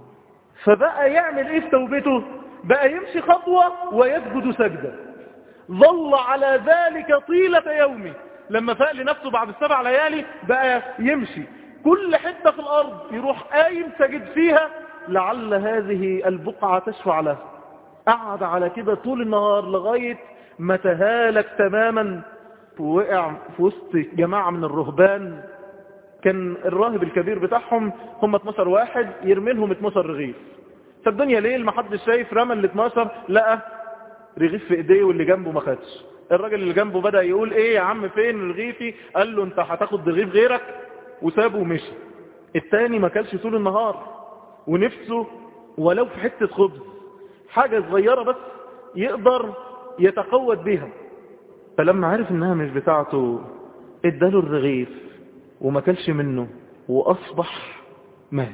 فبقى يعمل إيه في توبته؟ بقى يمشي خطوة ويسجد سجدة. ظل على ذلك طيلة يومه. لما فاق لنفسه بعد السبع ليالي بقى يمشي. كل حتة في الأرض يروح قايم سجد فيها. لعل هذه البقعة تشفع له. قعد على كده طول النهار لغاية ما تهالك تماما. ووقع في وسط جماعة من الرهبان. كان الراهب الكبير بتاعهم هم 12 واحد يرمي لهم 12 رغيف. فالدنيا ليل ما حدش شايف رمى ال 12 لقى رغيف في ايديه واللي جنبه ما خدش. الراجل اللي جنبه بدأ يقول إيه يا عم فين رغيفي؟ قال له أنت هتاخد رغيف غيرك. وسابه ومشي. التاني ما كلش طول النهار. ونفسه ولو في حتة خبز. حاجة صغيرة بس يقدر يتقوت بها فلما عرف إنها مش بتاعته اداله الرغيف وما كلش منه وأصبح مات.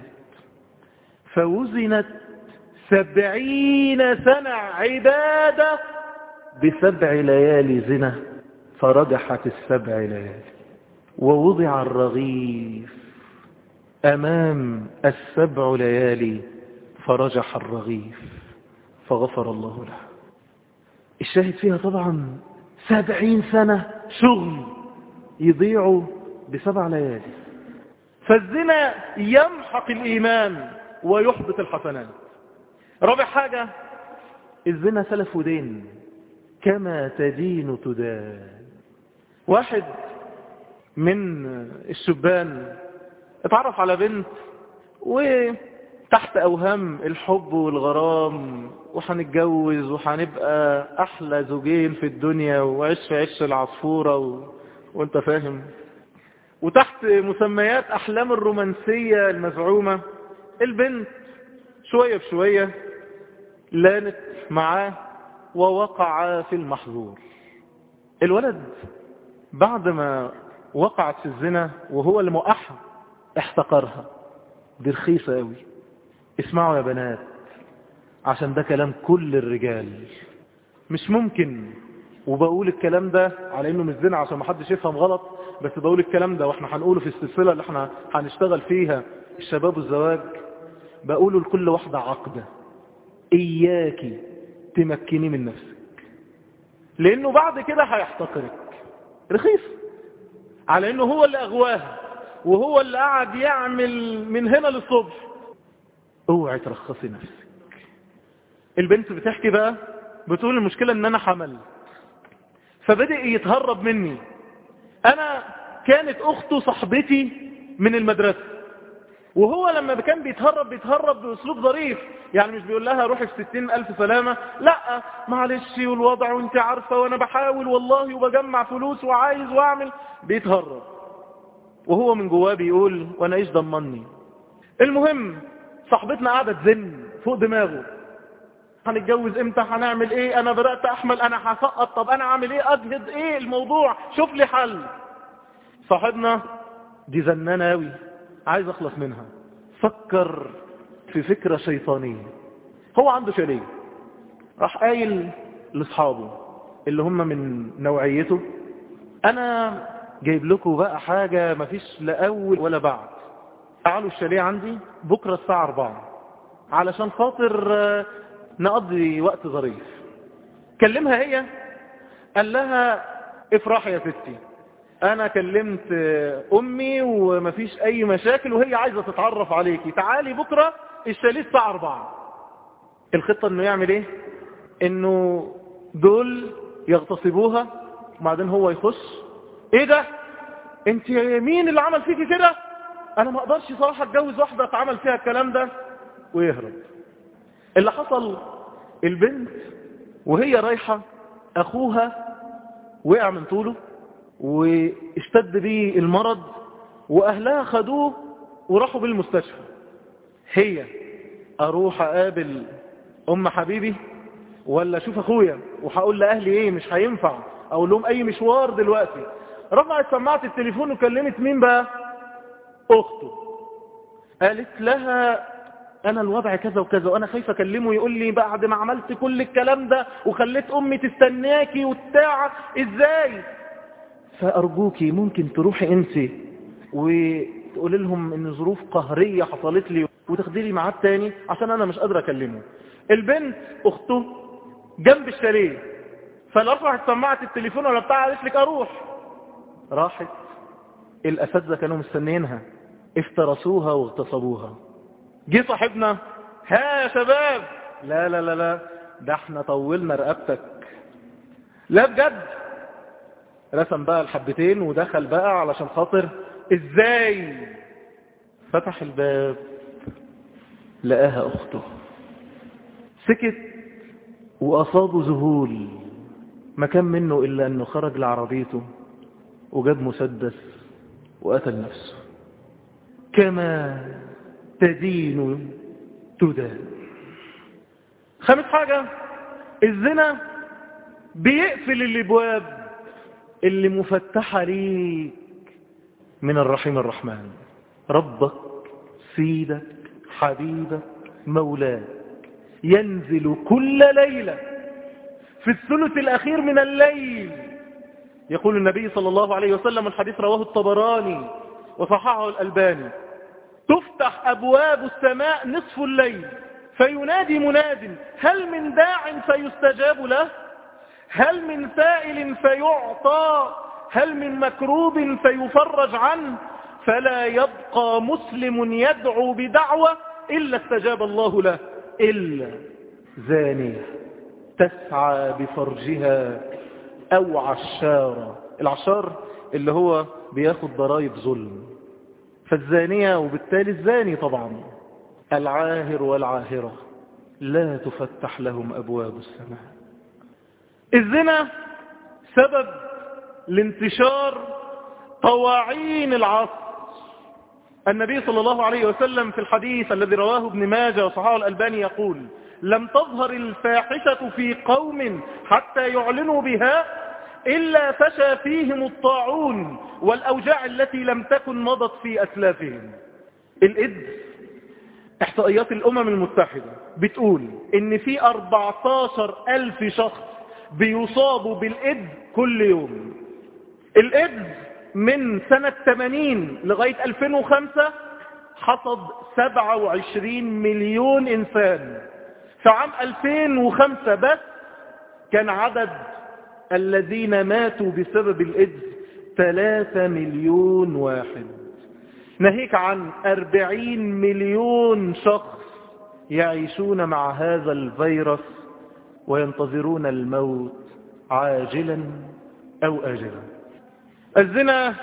فوزنت سبعين سنة عبادة بسبع ليالي زنا فرجحت السبع ليالي. ووضع الرغيف أمام السبع ليالي فرجح الرغيف فغفر الله له. الشاهد فيها طبعا سبعين سنة شغل يضيعوا بسبع ليالي. فالزنا يمحق الإيمان ويحبط الحسنات. رابع حاجة الزنا سلف ودين كما تدين تدان. واحد من الشبان اتعرف على بنت وتحت أوهام الحب والغرام وحنتجوز وحنبقى أحلى زوجين في الدنيا وعيش في عش العصفورة و... وأنت فاهم؟ وتحت مسميات أحلام الرومانسية المزعومة البنت شوية بشوية لانت معاه ووقع في المحظور. الولد بعد ما وقعت في الزنا وهو موقعها احتقرها. دي رخيصة قوي اسمعوا يا بنات عشان ده كلام كل الرجال. مش ممكن وبقول الكلام ده على إنه مش زنا عشان ما حدش يفهم غلط بس بقول الكلام ده وإحنا هنقوله في السلسلة اللي إحنا هنشتغل فيها الشباب والزواج. بقوله لكل واحدة عقدة. اياكي تمكني من نفسك. لأنه بعد كده هيحتقرك. رخيص. على إنه هو اللي أغواها وهو اللي قعد يعمل من هنا للصبح. أوعي ترخصي نفسك. البنت بتحكي بقى بتقول المشكلة إن أنا حمل. فبدأ يتهرب مني. أنا كانت أخته صاحبتي من المدرسة. وهو لما كان بيتهرب بيتهرب بأسلوب ظريف. يعني مش بيقول لها روحي في ستين ألف سلامة. لأ معلش والوضع وأنت عارفة وأنا بحاول والله وبجمع فلوس وعايز وأعمل. بيتهرب. وهو من جواه بيقول وأنا إيش ضمني؟ المهم صاحبتنا قاعدة تزن فوق دماغه. هنتجوز إمتى؟ هنعمل إيه؟ أنا بدأت أحمل أنا هسقط. طب أنا اعمل إيه؟ أجهد إيه الموضوع؟ شوف لي حل. صاحبنا دي زنانة أوي. عايز أخلص منها. فكر في فكرة شيطانية. هو عنده شاليه. راح قايل لأصحابه اللي هم من نوعيته أنا جايب لكم بقى حاجة مفيش لا أول ولا بعد. تعالوا الشاليه عندي بكرة الساعة 4 علشان خاطر نقضي وقت ظريف. كلمها هي؟ قال لها افرحي يا ستي أنا كلمت أمي ومفيش أي مشاكل وهي عايزة تتعرف عليكي. تعالي بكرة الشاليه الساعة 4 الخطة إنه يعمل إيه؟ إنه دول يغتصبوها وبعدين هو يخش. إيه ده؟ أنت مين اللي عمل فيكي كده؟ أنا ما أقدرش صراحة أتجوز واحدة اتعمل فيها الكلام ده ويهرب. اللي حصل البنت وهي رايحة أخوها وقع من طوله واشتد بيه المرض وأهلها خدوه وراحوا بالمستشفى. هي أروح أقابل أم حبيبي ولا أشوف أخويا وهقول لأهلي إيه مش هينفع. أقول لهم أي مشوار دلوقتي. رفعت سماعة التليفون وكلمت مين بقى؟ أخته. قالت لها أنا الوضع كذا وكذا وأنا خايفة أكلمه يقول لي بعد ما عملت كل الكلام ده وخليت أمي تستناكي وبتاع إزاي؟ فأرجوكي ممكن تروحي أنت وتقولي لهم إن ظروف قهرية حصلت لي وتاخدي لي ميعاد تاني عشان أنا مش قادرة أكلمه. البنت أخته جنب الشاليه فلا رفعت سماعة التليفون ولا بتاع قالت لك أروح. راحت الأساتذة كانوا مستنيينها. افترسوها واغتصبوها. جه صاحبنا ها يا شباب! لا لا لا لا ده إحنا طولنا رقبتك. لا بجد؟ رسم بقى الحبتين ودخل بقى علشان خاطر إزاي؟ فتح الباب لقاها أخته. سكت وأصابه ذهول. ما كان منه إلا أنه خرج لعربيته وجاب مسدس وقتل نفسه. كما تدين تدان. خامس حاجة الزنا بيقفل الأبواب اللي مفتحة ليك من الرحيم الرحمن. ربك سيدك حبيبك مولاك ينزل كل ليلة في الثلث الأخير من الليل. يقول النبي صلى الله عليه وسلم الحديث رواه الطبراني وصححه الألباني. تفتح أبواب السماء نصف الليل فينادي مناد هل من داع فيستجاب له؟ هل من سائل فيعطى؟ هل من مكروب فيفرج عنه؟ فلا يبقى مسلم يدعو بدعوة إلا استجاب الله له إلا زانية تسعى بفرجها أو عشارة. العشار اللي هو بياخد ضرائب ظلم. فالزانية وبالتالي الزاني طبعا. العاهر والعاهرة لا تفتح لهم أبواب السماء. الزنا سبب لانتشار طواعين العصر. النبي صلى الله عليه وسلم في الحديث الذي رواه ابن ماجه وصححه الألباني يقول لم تظهر الفاحشة في قوم حتى يعلنوا بها إلا فشى فيهم الطاعون والأوجاع التي لم تكن مضت في أسلافهم. الإدس إحصائيات الأمم المتحدة بتقول إن في 14 ألف شخص بيصابوا بالإدز كل يوم. الإدز من سنة 80 لغاية 2005 حصد 27 مليون إنسان. في عام 2005 بس كان عدد الذين ماتوا بسبب الإدز 3 مليون واحد. ناهيك عن 40 مليون شخص يعيشون مع هذا الفيروس وينتظرون الموت عاجلا أو آجلا. الزنا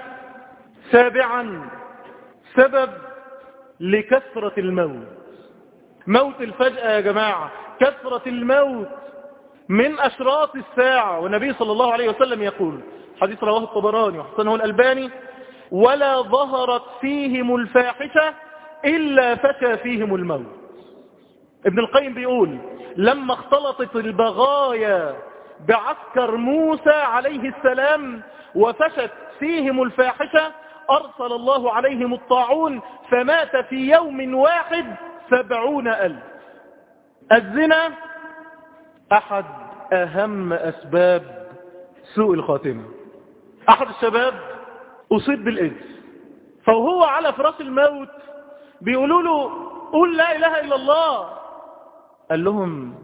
سابعا سبب لكثرة الموت. موت الفجأة يا جماعة كثرة الموت من أشراط الساعة. والنبي صلى الله عليه وسلم يقول حديث رواه الطبراني وحسنه الألباني ولا ظهرت فيهم الفاحشة إلا فشى فيهم الموت. ابن القيم بيقول لما اختلطت البغايا بعسكر موسى عليه السلام وفشت فيهم الفاحشة أرسل الله عليهم الطاعون فمات في يوم واحد سبعون ألف. الزنا أحد أهم أسباب سوء الخاتمة. أحد الشباب أصيب بالإيدز فهو على فراش الموت بيقولوا له قول لا إله إلا الله. قال لهم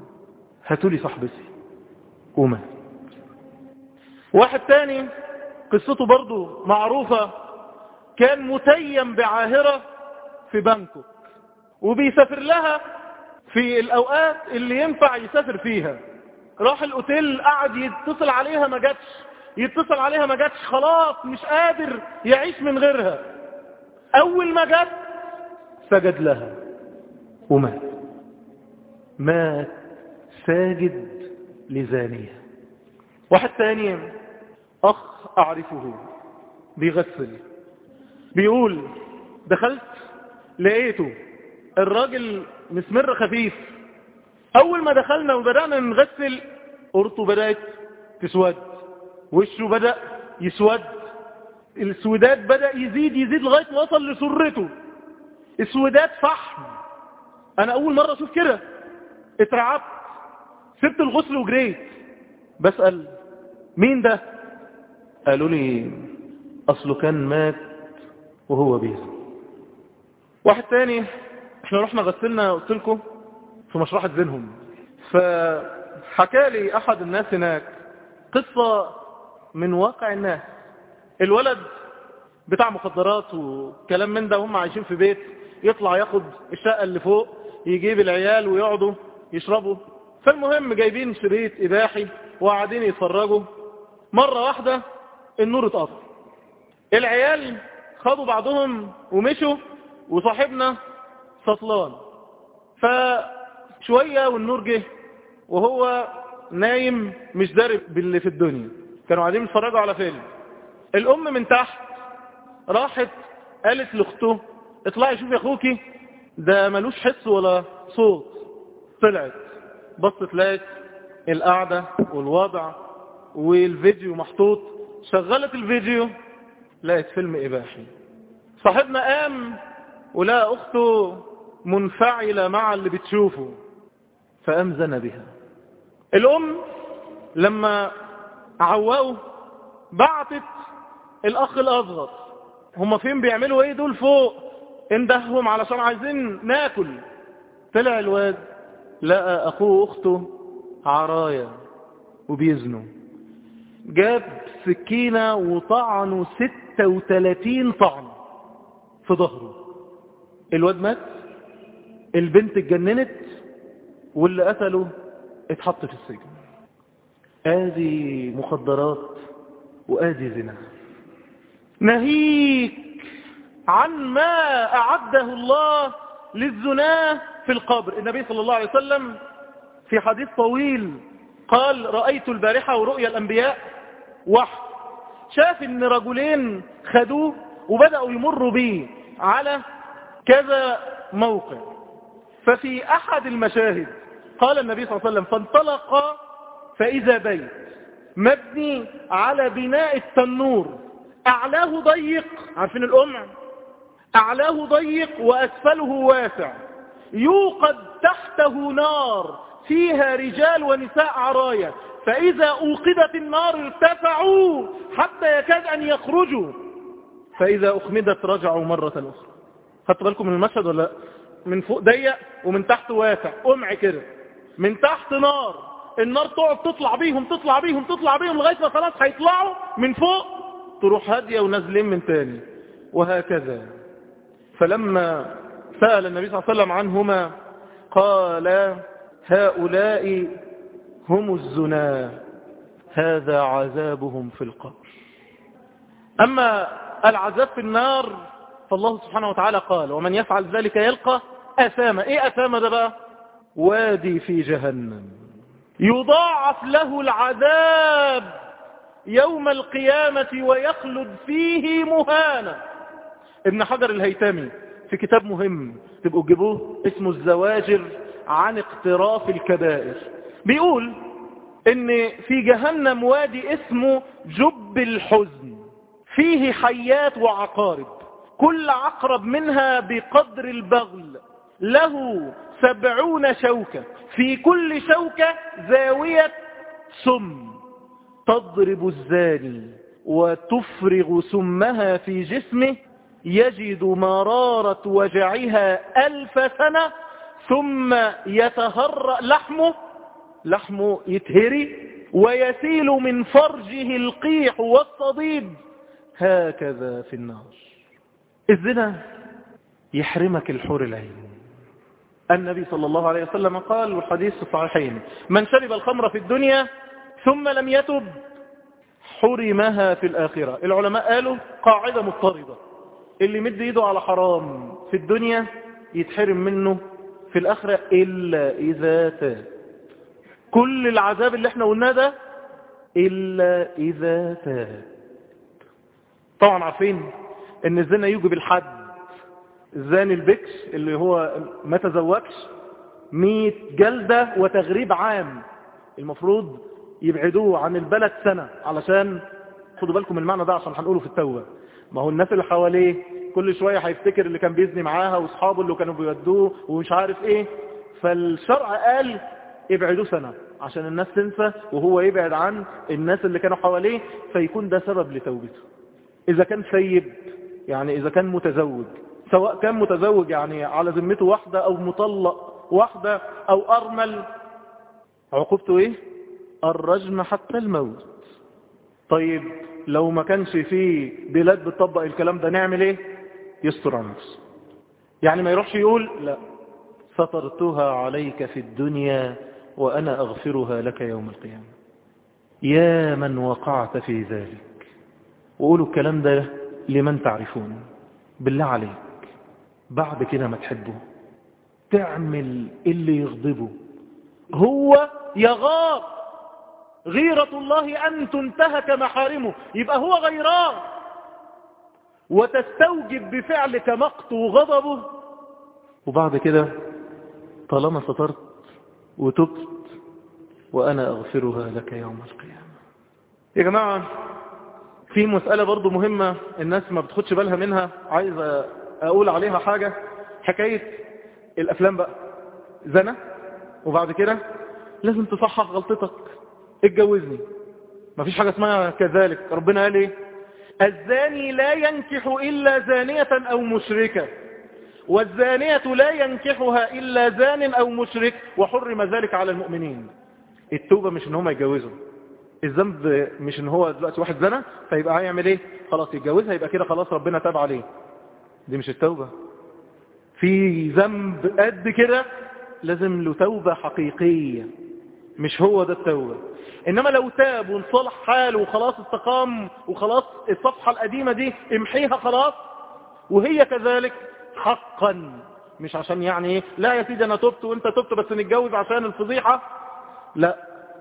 هاتوا لي صاحبتي ومات واحد تاني قصته برضو معروفة. كان متيم بعاهرة في بانكوك وبيسافر لها في الأوقات اللي ينفع يسافر فيها. راح الأوتيل قعد يتصل عليها ما جاتش. يتصل عليها ما جاتش خلاص مش قادر يعيش من غيرها. أول ما جات سجد لها ومات. مات ساجد لزانية واحد ثاني أخ أعرفه بيغسل. بيقول دخلت لقيته الراجل مسمر خفيف. أول ما دخلنا وبدأنا نغسل قرطه بدأت تسود. وشه بدأ؟ يسود. السودات بدأ يزيد يزيد لغاية ما وصل لسرته. السودات فحم. أنا أول مرة أشوف كده. اترعبت. سبت الغسل وجريت. بسأل مين ده؟ قالوا لي أصله كان مات وهو بيزن واحد تاني إحنا رحنا غسلنا قلت لكم في مشرحة زينهم. فحكى لي أحد الناس هناك قصة من واقع الناس. الولد بتاع مخدرات وكلام من ده وهم عايشين في بيت يطلع ياخد الشقة اللي فوق يجيب العيال ويقعدوا يشربوا. فالمهم جايبين شريط إباحي وقاعدين يتفرجوا. مرة واحدة النور اتقطع. العيال خدوا بعضهم ومشوا وصاحبنا سطلان. فشوية والنور جه وهو نايم مش داري باللي في الدنيا. كانوا قاعدين يتفرجوا على فيلم. الأم من تحت راحت قالت لأخته اطلعي شوفي أخوكي ده ملوش حس ولا صوت. طلعت بصت لقت القعدة والوضع والفيديو محطوط. شغلت الفيديو لقت فيلم إباحي. صاحبنا قام ولقى أخته منفعلة مع اللي بتشوفه فقام زنى بها الأم لما عوقوا بعتت الأخ الأصغر. هما فين بيعملوا إيه دول؟ فوق. اندههم علشان عايزين ناكل. طلع الواد لقى أخوه وأخته عرايا وبيزنوا. جاب سكينة وطعنوا 36 طعن في ظهره. الواد مات. البنت اتجننت. واللي قتله اتحط في السجن. ادي مخدرات وادي زنا. نهيك عن ما أعده الله للزناه في القبر. النبي صلى الله عليه وسلم في حديث طويل قال رأيت البارحة ورؤيا الأنبياء. وحد شاف إن رجلين خدوه وبدأوا يمروا به على كذا موقع. ففي أحد المشاهد قال النبي صلى الله عليه وسلم فانطلق فإذا بيت. مبني على بناء التنور. أعلاه ضيق. عارفين الأم؟ أعلاه ضيق وأسفله واسع. يوقد تحته نار. فيها رجال ونساء عرايا. فإذا أوقدت النار ارتفعوا حتى يكاد أن يخرجوا. فإذا أخمدت رجعوا مرة أخرى. خدت بالكم من المشهد ولا؟ من فوق؟ ضيق ومن تحت واسع. قمع كده. من تحت نار. النار تقعد تطلع بيهم تطلع بيهم تطلع بيهم لغاية ما خلاص هيطلعوا من فوق تروح هادية ونازلين من تاني. وهكذا. فلما سأل النبي صلى الله عليه وسلم عنهما قال هؤلاء هم الزنا هذا عذابهم في القبر. أما العذاب في النار فالله سبحانه وتعالى قال ومن يفعل ذلك يلقى أثامة إيه أثامة ده بقى؟ وادي في جهنم. يضاعف له العذاب يوم القيامة ويخلد فيه مهانا. ابن حجر الهيتمي في كتاب مهم تبقوا تجيبوه اسمه الزواجر عن اقتراف الكبائر. بيقول إن في جهنم وادي اسمه جب الحزن. فيه حيات وعقارب. كل عقرب منها بقدر البغل. له سبعون شوكة. في كل شوكة زاوية سم. تضرب الزاني وتفرغ سمها في جسمه. يجد مرارة وجعها ألف سنة. ثم يتهرأ لحمه. لحمه يتهري. ويسيل من فرجه القيح والصديد. هكذا في النار الزنا يحرمك الحور العين. النبي صلى الله عليه وسلم قال والحديث الصحيحين من شرب الخمر في الدنيا ثم لم يتب حرمها في الآخرة. العلماء قالوا قاعدة مضطردة اللي مد ايده على حرام في الدنيا يتحرم منه في الآخرة إلا إذا تاب. كل العذاب اللي إحنا قلناه ده إلا إذا تاب. طبعا عارفين إن الزنا يوجب الحد. الزاني البكش اللي هو ما تزوجش مية جلدة وتغريب عام. المفروض يبعدوه عن البلد سنة علشان خدوا بالكم المعنى ده عشان هنقوله في التوبة. ما هو الناس اللي حواليه كل شوية هيفتكر اللي كان بيزني معاها واصحابه اللي كانوا بيودوه ومش عارف إيه. فالشرع قال ابعدوه سنة عشان الناس تنسى وهو يبعد عن الناس اللي كانوا حواليه فيكون ده سبب لتوبته. إذا كان سيب يعني إذا كان متزوج سواء كان متزوج يعني على ذمته واحدة أو مطلق واحدة أو أرمل. عقوبته إيه؟ الرجم حتى الموت. طيب لو ما كانش في بلاد بتطبق الكلام ده نعمل إيه؟ يستر عن نفسه. يعني ما يروحش يقول لا سترتها عليك في الدنيا وأنا أغفرها لك يوم القيامة. يا من وقعت في ذلك. وقولوا الكلام ده لمن تعرفون. بالله عليك. بعد كده ما تحبه. تعمل اللي يغضبه. هو يغار. غيرة الله أن تنتهك محارمه. يبقى هو غيران. وتستوجب بفعلك مقت وغضبه. وبعد كده طالما سترت وتبت وأنا أغفرها لك يوم القيامة. يا جماعة في مسألة برضو مهمة الناس ما بتخدش بالها منها. عايز أقول عليها حاجة؟ حكاية الأفلام بقى. زنا وبعد كده لازم تصحح غلطتك. اتجوزني. ما فيش حاجة اسمها كذلك. ربنا قال إيه؟ الزاني لا ينكح إلا زانية أو مشركة. والزانية لا ينكحها إلا زان أو مشرك. وحرم ذلك على المؤمنين. التوبة مش إن هم يتجوزوا. الذنب مش إن هو دلوقتي واحد زنا فيبقى هيعمل إيه؟ خلاص يتجوزها يبقى كده خلاص ربنا تاب عليه. دي مش التوبة. في ذنب قد كده لازم له توبة حقيقية مش هو ده التوبة. إنما لو تاب وانصلح حاله وخلاص استقام وخلاص الصفحة القديمة دي امحيها خلاص وهي كذلك حقا مش عشان يعني إيه لا يا سيدي أنا تبت وأنت تبت بس نتجوز عشان الفضيحة. لا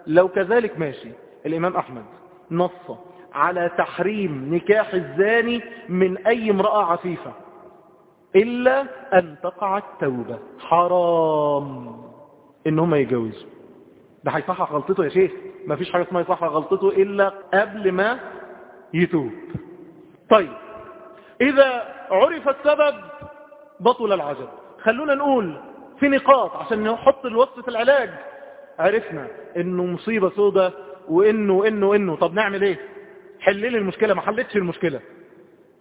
لو كذلك ماشي الإمام أحمد نص على تحريم نكاح الزاني من أي امرأة عفيفة. إلا أن تقع التوبة. حرام. إن هم يجوزوا ده هيصحح غلطته يا شيخ. ما فيش حاجة اسمها يصحح غلطته إلا قبل ما يتوب. طيب. إذا عرف السبب بطل العجب. خلونا نقول في نقاط عشان نحط الوصف في العلاج. عرفنا إنه مصيبة سودة وإنه وانه وانه طب نعمل إيه؟ حل لي المشكلة ما حلتش المشكلة.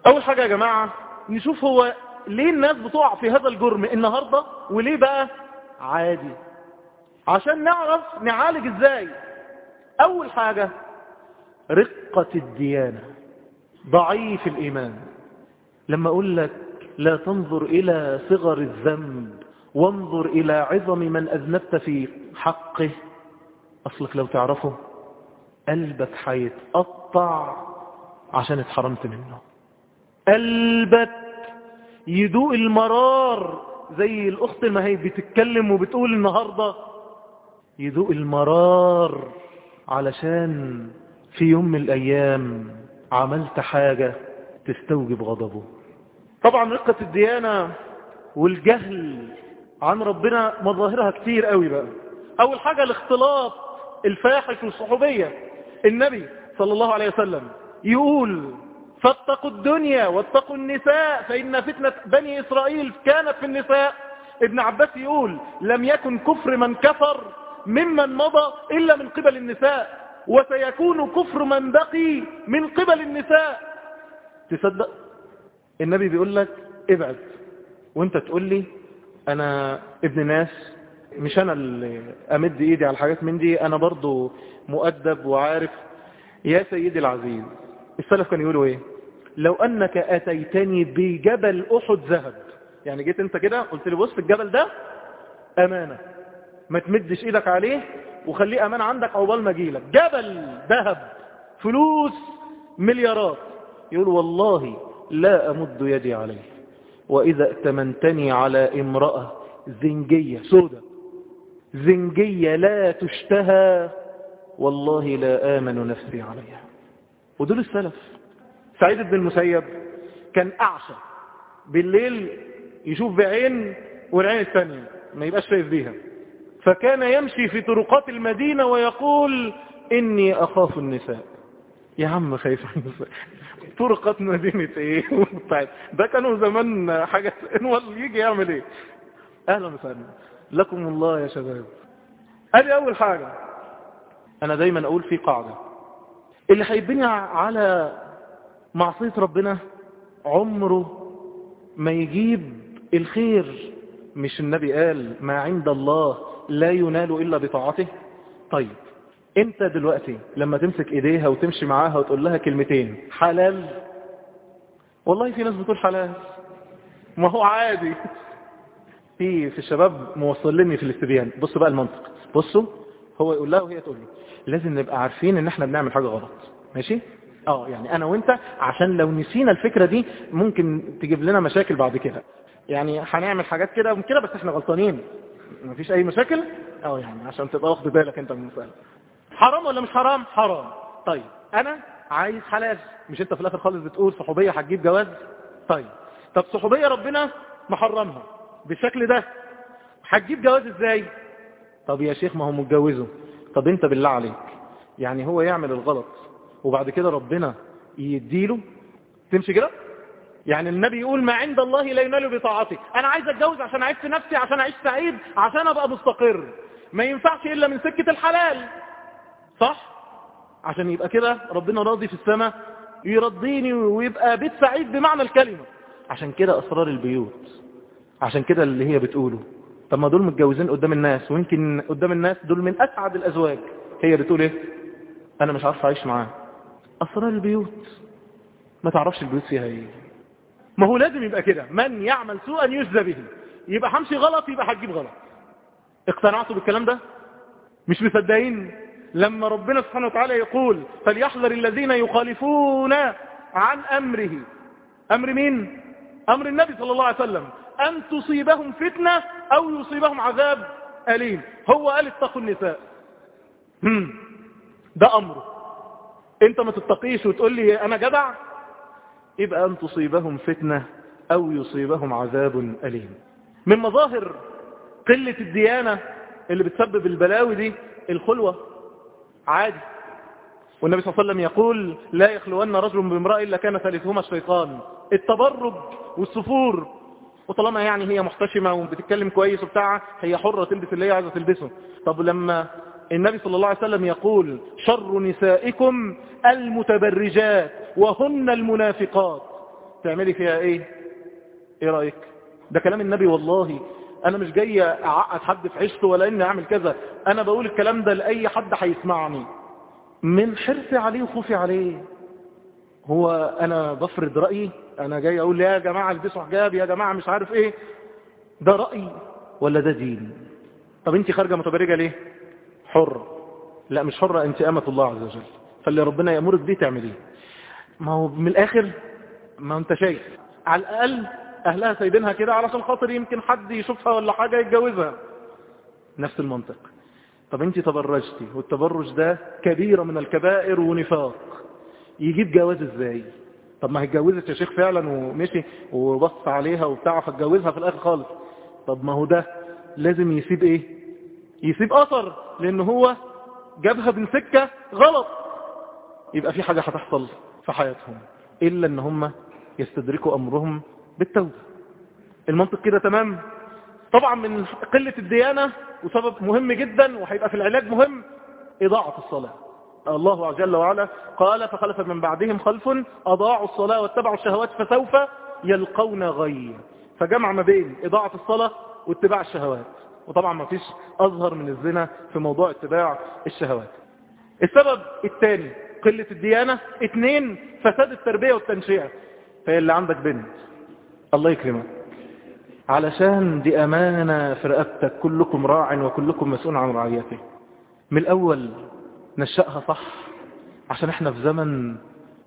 أول حاجة يا جماعة نشوف هو ليه الناس بتقع في هذا الجرم النهاردة وليه بقى عادي؟ عشان نعرف نعالج إزاي. أول حاجة رقة الديانة ضعيف الإيمان. لما أقول لك لا تنظر إلى صغر الذنب وانظر إلى عظم من أذنبت في حقه. أصلك لو تعرفه قلبك هيتقطع عشان اتحرمت منه. قلبك يدوق المرار زي الأخت ما هي بتتكلم وبتقول النهاردة. يدوق المرار علشان في يوم من الأيام عملت حاجة تستوجب غضبه. طبعا رقة الديانة والجهل عن ربنا مظاهرها كتير قوي بقى. أول حاجة الاختلاط الفاحش والصحوبية. النبي صلى الله عليه وسلم يقول فاتقوا الدنيا واتقوا النساء فإن فتنة بني إسرائيل كانت في النساء. ابن عباس يقول لم يكن كفر من كفر ممن مضى إلا من قبل النساء وسيكون كفر من بقي من قبل النساء. تصدق؟ النبي بيقول لك ابعد. وانت تقول لي أنا ابن ناس مش أنا اللي أمد إيدي على حاجات من دي أنا برضو مؤدب وعارف. يا سيدي العزيز السلف كانوا يقولوا إيه؟ لو أنك أتيتني بجبل أحد ذهب. يعني جيت أنت كده قلت لي بص الجبل ده أمانة. ما تمدش إيدك عليه وخليه أمانة عندك عقبال ما اجيلك جبل ذهب. فلوس مليارات. يقول والله لا أمد يدي عليه. وإذا ائتمنتني على امرأة زنجية سودة. زنجية لا تشتهى. والله لا آمن نفسي عليها. ودول السلف. سعيد بن المسيب كان أعشى بالليل يشوف بعين والعين الثانية ما يبقاش شايف بيها. فكان يمشي في طرقات المدينة ويقول إني أخاف النساء. يا عم خايف النساء. [laughs] طرقات مدينة إيه؟ [laughs] ده كانوا زمان حاجة انوال يجي يعمل إيه؟ أهلا وسهلا. لكم الله يا شباب. أدي أول حاجة. أنا دايما أقول في قاعدة. اللي هيبني على معصية ربنا عمره ما يجيب الخير. مش النبي قال ما عند الله لا ينال إلا بطاعته. طيب انت دلوقتي لما تمسك إيديها وتمشي معاها وتقول لها كلمتين؟ حلال؟ والله في ناس بتقول حلال. ما هو عادي. في في الشباب موصلني في الاستبيان. بص بقى المنطق. بصوا هو يقول لها وهي تقول له. لازم نبقى عارفين إن إحنا بنعمل حاجة غلط. ماشي؟ آه يعني أنا وأنت عشان لو نسينا الفكرة دي ممكن تجيب لنا مشاكل بعد كده. يعني هنعمل حاجات كده وكده بس إحنا غلطانين. مفيش أي مشاكل؟ آه يعني عشان تبقى واخد بالك أنت من المسألة. حرام ولا مش حرام؟ حرام. طيب أنا عايز حلال. مش أنت في الآخر خالص بتقول صحوبية هتجيب جواز؟ طيب طب صحوبية ربنا محرمها. بالشكل ده هتجيب جواز إزاي؟ طب يا شيخ ما هو متجوزه. طب انت بالله عليك. يعني هو يعمل الغلط وبعد كده ربنا يديله تمشي كده؟ يعني النبي يقول ما عند الله لا ينال بطاعتك أنا عايز أتجوز عشان اعيش نفسي عشان أعيش سعيد عشان أبقى مستقر. ما ينفعش إلا من سكة الحلال. صح؟ عشان يبقى كده ربنا راضي في السماء يرضيني ويبقى بيت سعيد بمعنى الكلمة. عشان كده أسرار البيوت عشان كده اللي هي بتقوله. طب ما دول متجوزين قدام الناس ويمكن قدام الناس دول من أسعد الأزواج. هي بتقول إيه؟ أنا مش عارف أعيش معاه اسرار البيوت. ما تعرفش البيوت فيها إيه. ما هو لازم يبقى كده. من يعمل سوءا يجزى به. يبقى همشي غلط يبقى هتجيب غلط. اقتنعتوا بالكلام ده؟ مش مصدقين؟ لما ربنا سبحانه وتعالى يقول فليحذر الذين يخالفون عن أمره. أمر مين؟ أمر النبي صلى الله عليه وسلم. أن تصيبهم فتنة أو يصيبهم عذاب أليم. هو قال اتقوا النساء. ده امره أنت ما تتقيش وتقول لي أنا جدع؟ يبقى أن تصيبهم فتنة أو يصيبهم عذاب أليم. من مظاهر قلة الديانة اللي بتسبب البلاوي دي الخلوة. عادي. والنبي صلى الله عليه وسلم يقول لا يخلون رجل بامرأة إلا كان ثالثهما الشيطان. التبرج والسفور وطالما يعني هي محتشمة وبتتكلم كويس وبتاع هي حرة تلبس اللي هي عايزة تلبسه. طب لما النبي صلى الله عليه وسلم يقول شر نسائكم المتبرجات وهن المنافقات. تعملي فيها إيه؟ إيه رأيك؟ ده كلام النبي والله. أنا مش جاي أعقد حد في عشته ولا إني أعمل كذا. أنا بقول الكلام ده لأي حد هيسمعني. من حرصي عليه وخوفي عليه. هو أنا بفرض رأيي؟ أنا جاي أقول يا جماعة البسوا حجاب يا جماعة مش عارف إيه. ده رأي ولا ده دين طب انت خارجة متبرجة ليه؟ حر. لا مش حرة انت امة الله عز وجل. فاللي ربنا يأمرك بيه تعمليه ما هو من الآخر ما أنت شايف. على الأقل أهلها سايبينها كده علشان خاطر يمكن حد يشوفها ولا حاجة يتجوزها. نفس المنطق. طب انت تبرجتي والتبرج ده كبيرة من الكبائر ونفاق. يجيب جواز إزاي؟ طب ما هي اتجوزت يا شيخ فعلا ومشي وبص عليها وبتاع فاتجوزها في الآخر خالص. طب ما هو ده لازم يسيب إيه؟ يسيب أثر لأن هو جابها من سكة غلط. يبقى في حاجة هتحصل في حياتهم إلا إن هم يستدركوا أمرهم بالتوبة. المنطق كده تمام؟ طبعا من قلة الديانة وسبب مهم جدا وهيبقى في العلاج مهم إضاعة الصلاة. الله جل وعلا قال فخلف من بعدهم خلف أضاعوا الصلاة واتبعوا الشهوات فسوف يلقون غي فجمع ما بين إضاعة الصلاة واتباع الشهوات. وطبعا ما فيش أظهر من الزنا في موضوع اتباع الشهوات. السبب الثاني قلة الديانة. اثنين فساد التربية والتنشئة. فهي اللي عندك بنت. الله يكرمك. علشان دي أمانة في رقبتك كلكم راع وكلكم مسؤول عن رعيته. من الأول نشأها صح؟ عشان إحنا في زمن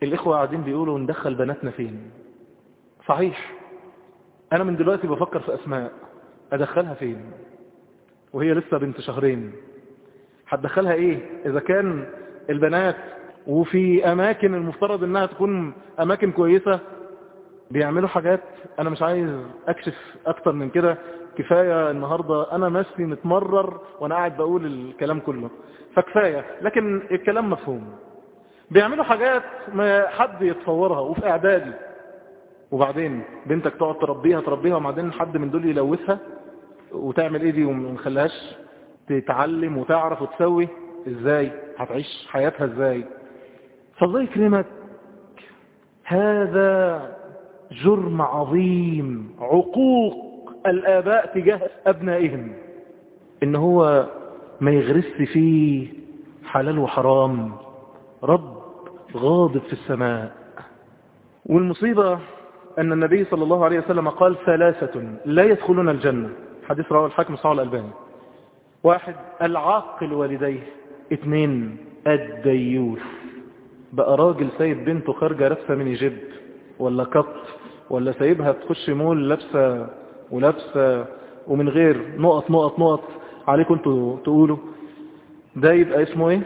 الإخوة قاعدين بيقولوا ندخل بناتنا فين؟ صحيح. أنا من دلوقتي بفكر في أسماء. أدخلها فين؟ وهي لسه بنت شهرين. هتدخلها إيه؟ إذا كان البنات وفي أماكن المفترض إنها تكون أماكن كويسة بيعملوا حاجات أنا مش عايز أكشف أكتر من كده. كفاية النهاردة أنا ماشي متمرر وأنا قاعد بقول الكلام كله. فكفاية. لكن الكلام مفهوم. بيعملوا حاجات ما حد يتصورها وفي إعدادي. وبعدين بنتك تقعد تربيها تربيها وبعدين حد من دول يلوثها وتعمل إيه دي ومنخليهاش تتعلم وتعرف وتسوي؟ إزاي؟ هتعيش حياتها إزاي؟ فالله يكرمك. هذا جرم عظيم. عقوق. الآباء تجاه أبنائهم. إن هو ما يغرس فيه حلال وحرام. رب غاضب في السماء. والمصيبة أن النبي صلى الله عليه وسلم قال ثلاثة لا يدخلون الجنة. حديث رواه الحاكم صلى الألباني. واحد العاقل والديه. اثنين الديوث. بقى راجل سايب بنته خارجة لابسة من جيب ولا قط ولا سايبها تخش مول لابسة ولابسة ومن غير نقط نقط نقط عليكم أنتوا تقولوا. ده يبقى اسمه إيه؟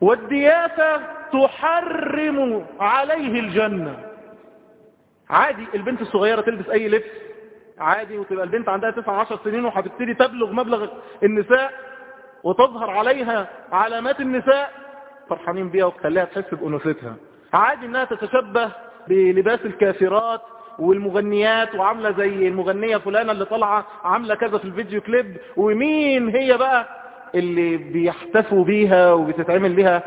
والدياثة تحرم عليه الجنة. عادي البنت الصغيرة تلبس أي لبس عادي وتبقى البنت عندها 9 10 سنين وهتبتدي تبلغ مبلغ النساء وتظهر عليها علامات النساء فرحانين بيها وتخليها تحس بأنوثتها. عادي إنها تتشبه بلباس الكافرات والمغنيات وعاملة زي المغنية فلانة اللي طالعة عاملة كذا في الفيديو كليب ومين هي بقى؟ اللي بيحتفوا بيها وبتتعمل بيها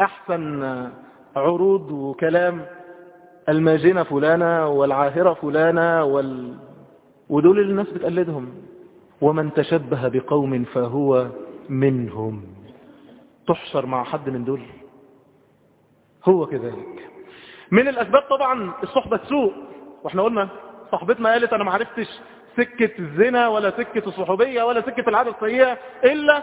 أحسن عروض وكلام. الماجنة فلانة والعاهرة فلانة وال... ودول اللي الناس بتقلدهم. ومن تشبه بقوم فهو منهم. تحشر مع حد من دول. هو كذلك. من الأسباب طبعا الصحبة السوء. وإحنا قلنا صاحبتنا قالت أنا ما عرفتش سكة الزنا ولا سكة الصحوبية ولا سكة العادة السيئة إلا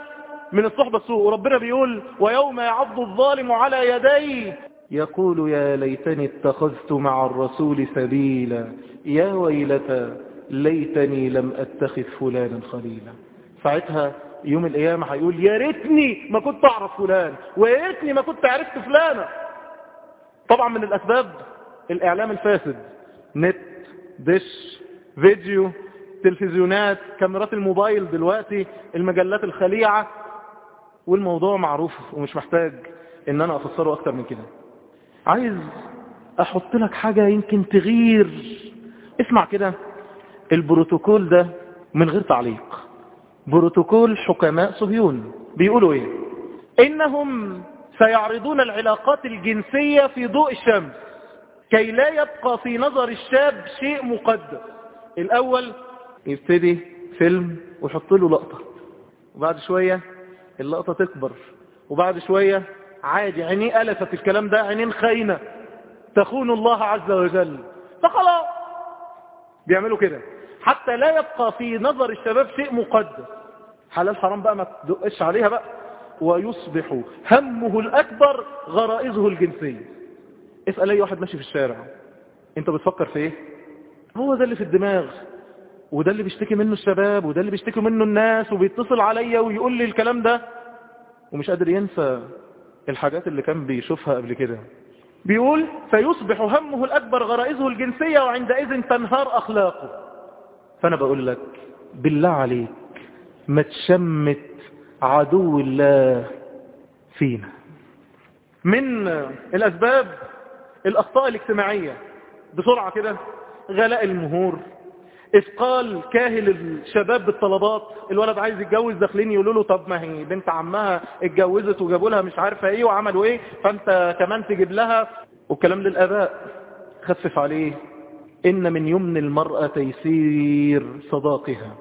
من الصحبة السوء. وربنا بيقول ويوم يعض الظالم على يديه. يقول يا ليتني اتخذت مع الرسول سبيلا. يا ويلتى ليتني لم أتخذ فلانا خليلا. ساعتها يوم القيامة هيقول يا ريتني ما كنت أعرف فلان ويا ريتني ما كنت عرفت فلانة. طبعا من الأسباب الإعلام الفاسد. نت دش فيديو تلفزيونات كاميرات الموبايل دلوقتي المجلات الخليعة. والموضوع معروف ومش محتاج إن أنا أفسره أكتر من كده. عايز أحط لك حاجة يمكن تغير. اسمع كده. البروتوكول ده من غير تعليق. بروتوكول حكماء صهيون. بيقولوا إيه؟ إنهم سيعرضون العلاقات الجنسية في ضوء الشمس. كي لا يبقى في نظر الشاب شيء مقدس الأول يبتدي فيلم ويحط له لقطة. وبعد شوية اللقطة تكبر. وبعد شوية عادي عينيه ألفت الكلام ده عينين خاينة تخون الله عز وجل. فخلاص. بيعملوا كده. حتى لا يبقى في نظر الشباب شيء مقدس حلال حرام بقى ما تدقش عليها بقى. ويصبح همه الأكبر غرائزه الجنسية. اسأل أي واحد ماشي في الشارع. أنت بتفكر في إيه؟ هو ده اللي في الدماغ. وده اللي بيشتكي منه الشباب وده اللي بيشتكي منه الناس وبيتصل عليا ويقول لي الكلام ده. ومش قادر ينسى الحاجات اللي كان بيشوفها قبل كده. بيقول فيصبح همه الأكبر غرائزه الجنسية وعندئذ تنهار أخلاقه. فأنا بقول لك بالله عليك ما تشمت عدو الله فينا. من الأسباب الأخطاء الاجتماعية بسرعة كده غلاء المهور إثقال كاهل الشباب بالطلبات الولد عايز يتجوز داخلين يقولوا له طب ما هي بنت عمها اتجوزت وجابوا لها مش عارفة إيه وعملوا إيه فانت كمان تجيب لها. والكلام للآباء خفف عليه. إن من يمن المرأة تيسير صداقها.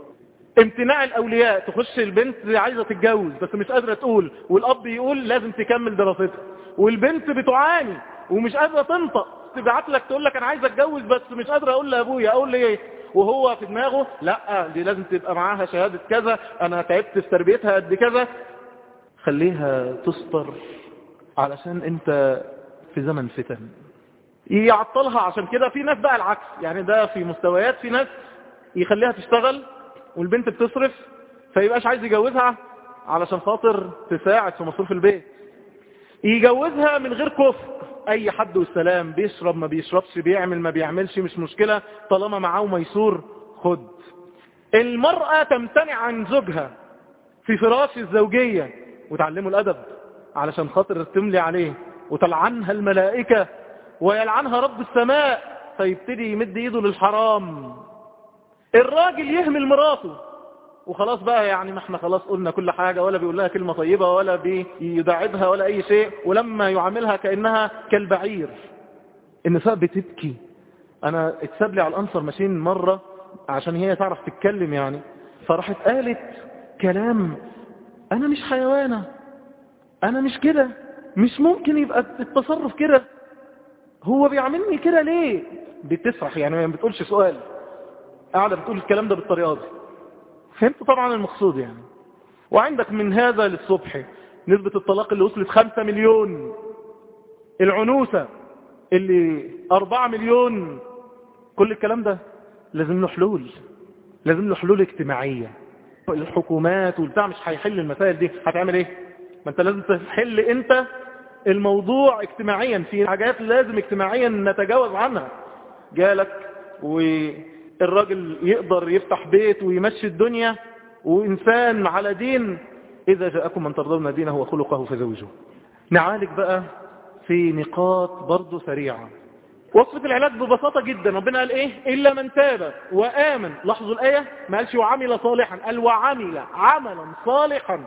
امتناع الأولياء تخش البنت عايزة تتجوز بس مش قادرة تقول والأب يقول لازم تكمل دراستها والبنت بتعاني. ومش قادرة تنطق. تبعت لك تقول لك أنا عايز أتجوز بس مش قادرة أقول لأبويا أقول لي إيه؟ وهو في دماغه لأ دي لازم تبقى معاها شهادة كذا أنا تعبت في تربيتها قد كذا. خليها تستر علشان أنت في زمن فتن. يعطلها عشان كده. في ناس بقى العكس يعني ده في مستويات في ناس يخليها تشتغل والبنت بتصرف فيبقاش عايز يجوزها علشان خاطر تساعد في مصروف البيت. يجوزها من غير كفر. أي حد والسلام بيشرب ما بيشربش بيعمل ما بيعملش مش مشكلة طالما معاه ميسور خد. المرأة تمتنع عن زوجها في فراش الزوجية. وتعلمه الأدب علشان خاطر تملي عليه. وتلعنها الملائكة ويلعنها رب السماء فيبتدي يمد إيده للحرام. الراجل يهمل مراته. وخلاص بقى يعني ما إحنا خلاص قلنا كل حاجة ولا بيقول لها كلمة طيبة ولا بيداعبها ولا أي شيء. ولما يعاملها كأنها كالبعير. النساء بتبكي. أنا اتساب لي على الأنصر ماشين مرة عشان هي تعرف تتكلم يعني. فراحت قالت كلام. أنا مش حيوانة. أنا مش كده. مش ممكن يبقى التصرف كده. هو بيعملني كده ليه؟ بتسرح يعني ما بتقولش سؤال. قاعدة بتقول الكلام ده بالطريقة دي. فهمت طبعا المقصود يعني. وعندك من هذا للصبح. نسبة الطلاق اللي وصلت خمسة مليون. العنوسة اللي أربعة مليون. كل الكلام ده لازم له حلول. لازم له حلول اجتماعية. الحكومات والبتاع مش هيحل المسائل دي. هتعمل إيه؟ ما أنت لازم تحل أنت الموضوع اجتماعيا. في حاجات لازم اجتماعيا نتجاوز عنها. جالك والراجل يقدر يفتح بيت ويمشي الدنيا وإنسان على دين إذا جاءكم من ترضون دينه وخلقه فزوجوه. نعالج بقى في نقاط برضو سريعة. وصفة العلاج ببساطة جدا ربنا قال إيه؟ إلا من تاب وآمن. لاحظوا الآية؟ ما قالش وعمل صالحا قال وعمل عملا صالحا.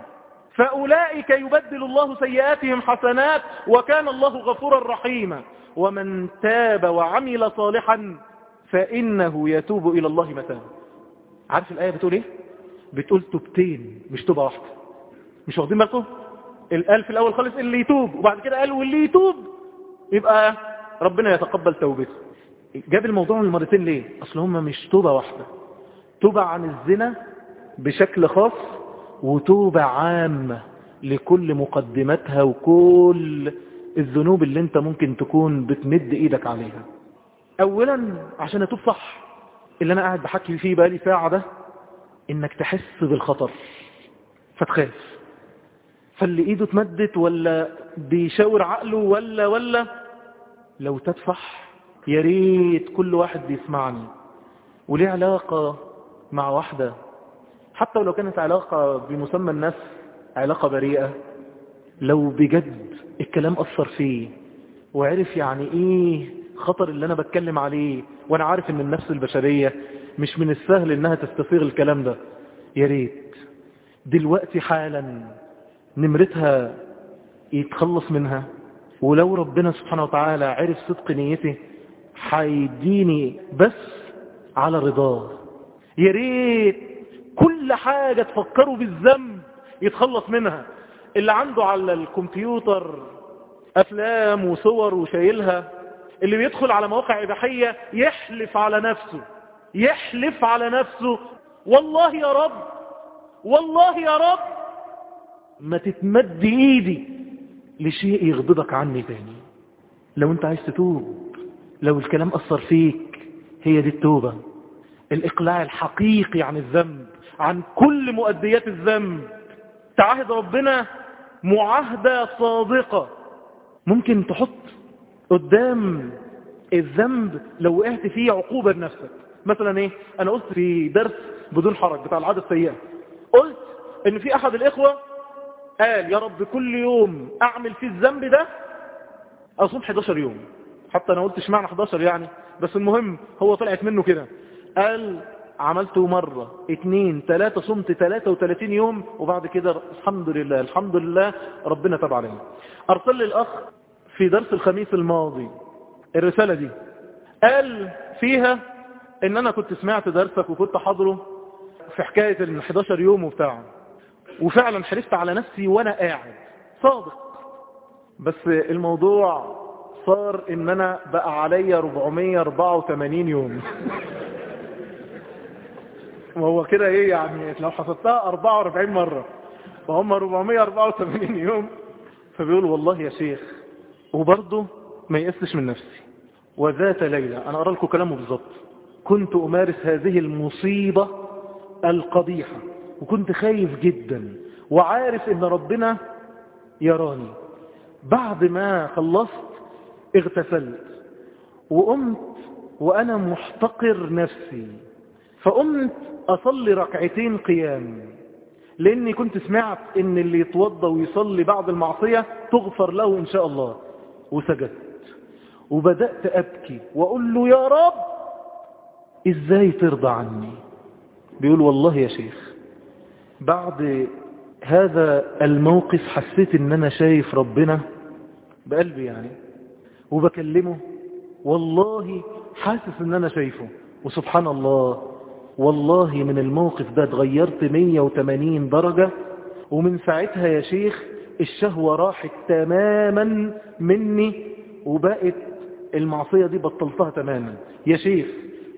فأولئك يبدل الله سيئاتهم حسنات وكان الله غفورا رحيما. ومن تاب وعمل صالحا فإنه يتوب إلى الله متابا عارف الآية بتقول إيه؟ بتقول توبتين مش توبة واحدة. مش واخدين بالكم؟ القال في الأول خالص اللي يتوب وبعد كده قال واللي يتوب. يبقى ربنا يتقبل توبته. جاب الموضوع من مرتين ليه؟ أصل هم مش توبة واحدة. توبة عن الزنا بشكل خاص وتوبة عامة لكل مقدماتها وكل الذنوب اللي انت ممكن تكون بتمد إيدك عليها. اولا عشان أتوب صح اللي أنا قاعد بحكي فيه بقالي ساعة ده إنك تحس بالخطر فتخاف. فاللي إيده اتمدت ولا بيشاور عقله ولا ولا لو تدفح يا ريت كل واحد بيسمعني. وليه علاقة مع واحدة؟ حتى ولو كانت علاقة بمسمى الناس علاقة بريئة لو بجد الكلام أثر فيه وعرف يعني إيه خطر اللي أنا بتكلم عليه وأنا عارف إن النفس البشرية مش من السهل إنها تستفيغ الكلام ده. يا ريت دلوقتي حالا نمرتها يتخلص منها ولو ربنا سبحانه وتعالى عرف صدق نيته هيديني بس على رضاه. يا ريت كل حاجة تفكروا بالذنب يتخلص منها. اللي عنده على الكمبيوتر أفلام وصور وشايلها اللي بيدخل على مواقع إباحية يحلف على نفسه يحلف على نفسه. والله يا رب والله يا رب. ما تتمد إيدي لشيء يغضبك عني تاني. لو أنت عايز تتوب لو الكلام أثر فيك هي دي التوبة. الإقلاع الحقيقي عن الذنب عن كل مؤديات الذنب. تعهد ربنا معاهدة صادقة. ممكن تحط قدام الذنب لو وقعت فيه عقوبة لنفسك. مثلا إيه؟ أنا قلت في درس بدون حرج بتاع العادة السيئة. قلت إن في أحد الإخوة قال يا رب كل يوم أعمل فيه الذنب ده اصوم 11 يوم. حتى أنا قلت اشمعنى 11 يعني بس المهم هو طلعت منه كده. قال عملته مرة اتنين تلاتة صمت تلاتة وتلاتين يوم وبعد كده الحمد لله الحمد لله ربنا تبع علينا. أرسل لي الأخ في درس الخميس الماضي. الرسالة دي. قال فيها إن أنا كنت سمعت درسك وكنت حاضره في حكاية ال 11 يوم وبتاع. وفعلا حرصت على نفسي وأنا قاعد. صادق. بس الموضوع صار إن أنا بقى عليا 484 يوم. وهو كده إيه يعني؟ لو حسبتها 44 مرة. فهم 484 يوم. فبيقول والله يا شيخ. وبرضه ما يأسش من نفسي. وذات ليلة أنا ارى لكم كلامه بالظبط. كنت أمارس هذه المصيبة القبيحة وكنت خايف جدا وعارف إن ربنا يراني. بعد ما خلصت اغتسلت وقمت وأنا محتقر نفسي. فقمت أصلي ركعتين قيام. لأني كنت سمعت إن اللي يتوضى ويصلي بعد المعصية تغفر له إن شاء الله. وسجدت. وبدأت أبكي وأقول له يا رب إزاي ترضى عني؟ بيقول والله يا شيخ بعد هذا الموقف حسيت إن أنا شايف ربنا بقلبي يعني وبكلمه والله حاسس إن أنا شايفه. وسبحان الله والله من الموقف ده اتغيرت 180 درجة. ومن ساعتها يا شيخ الشهوة راحت تماما مني وبقت المعصية دي بطلتها تماما. يا شيخ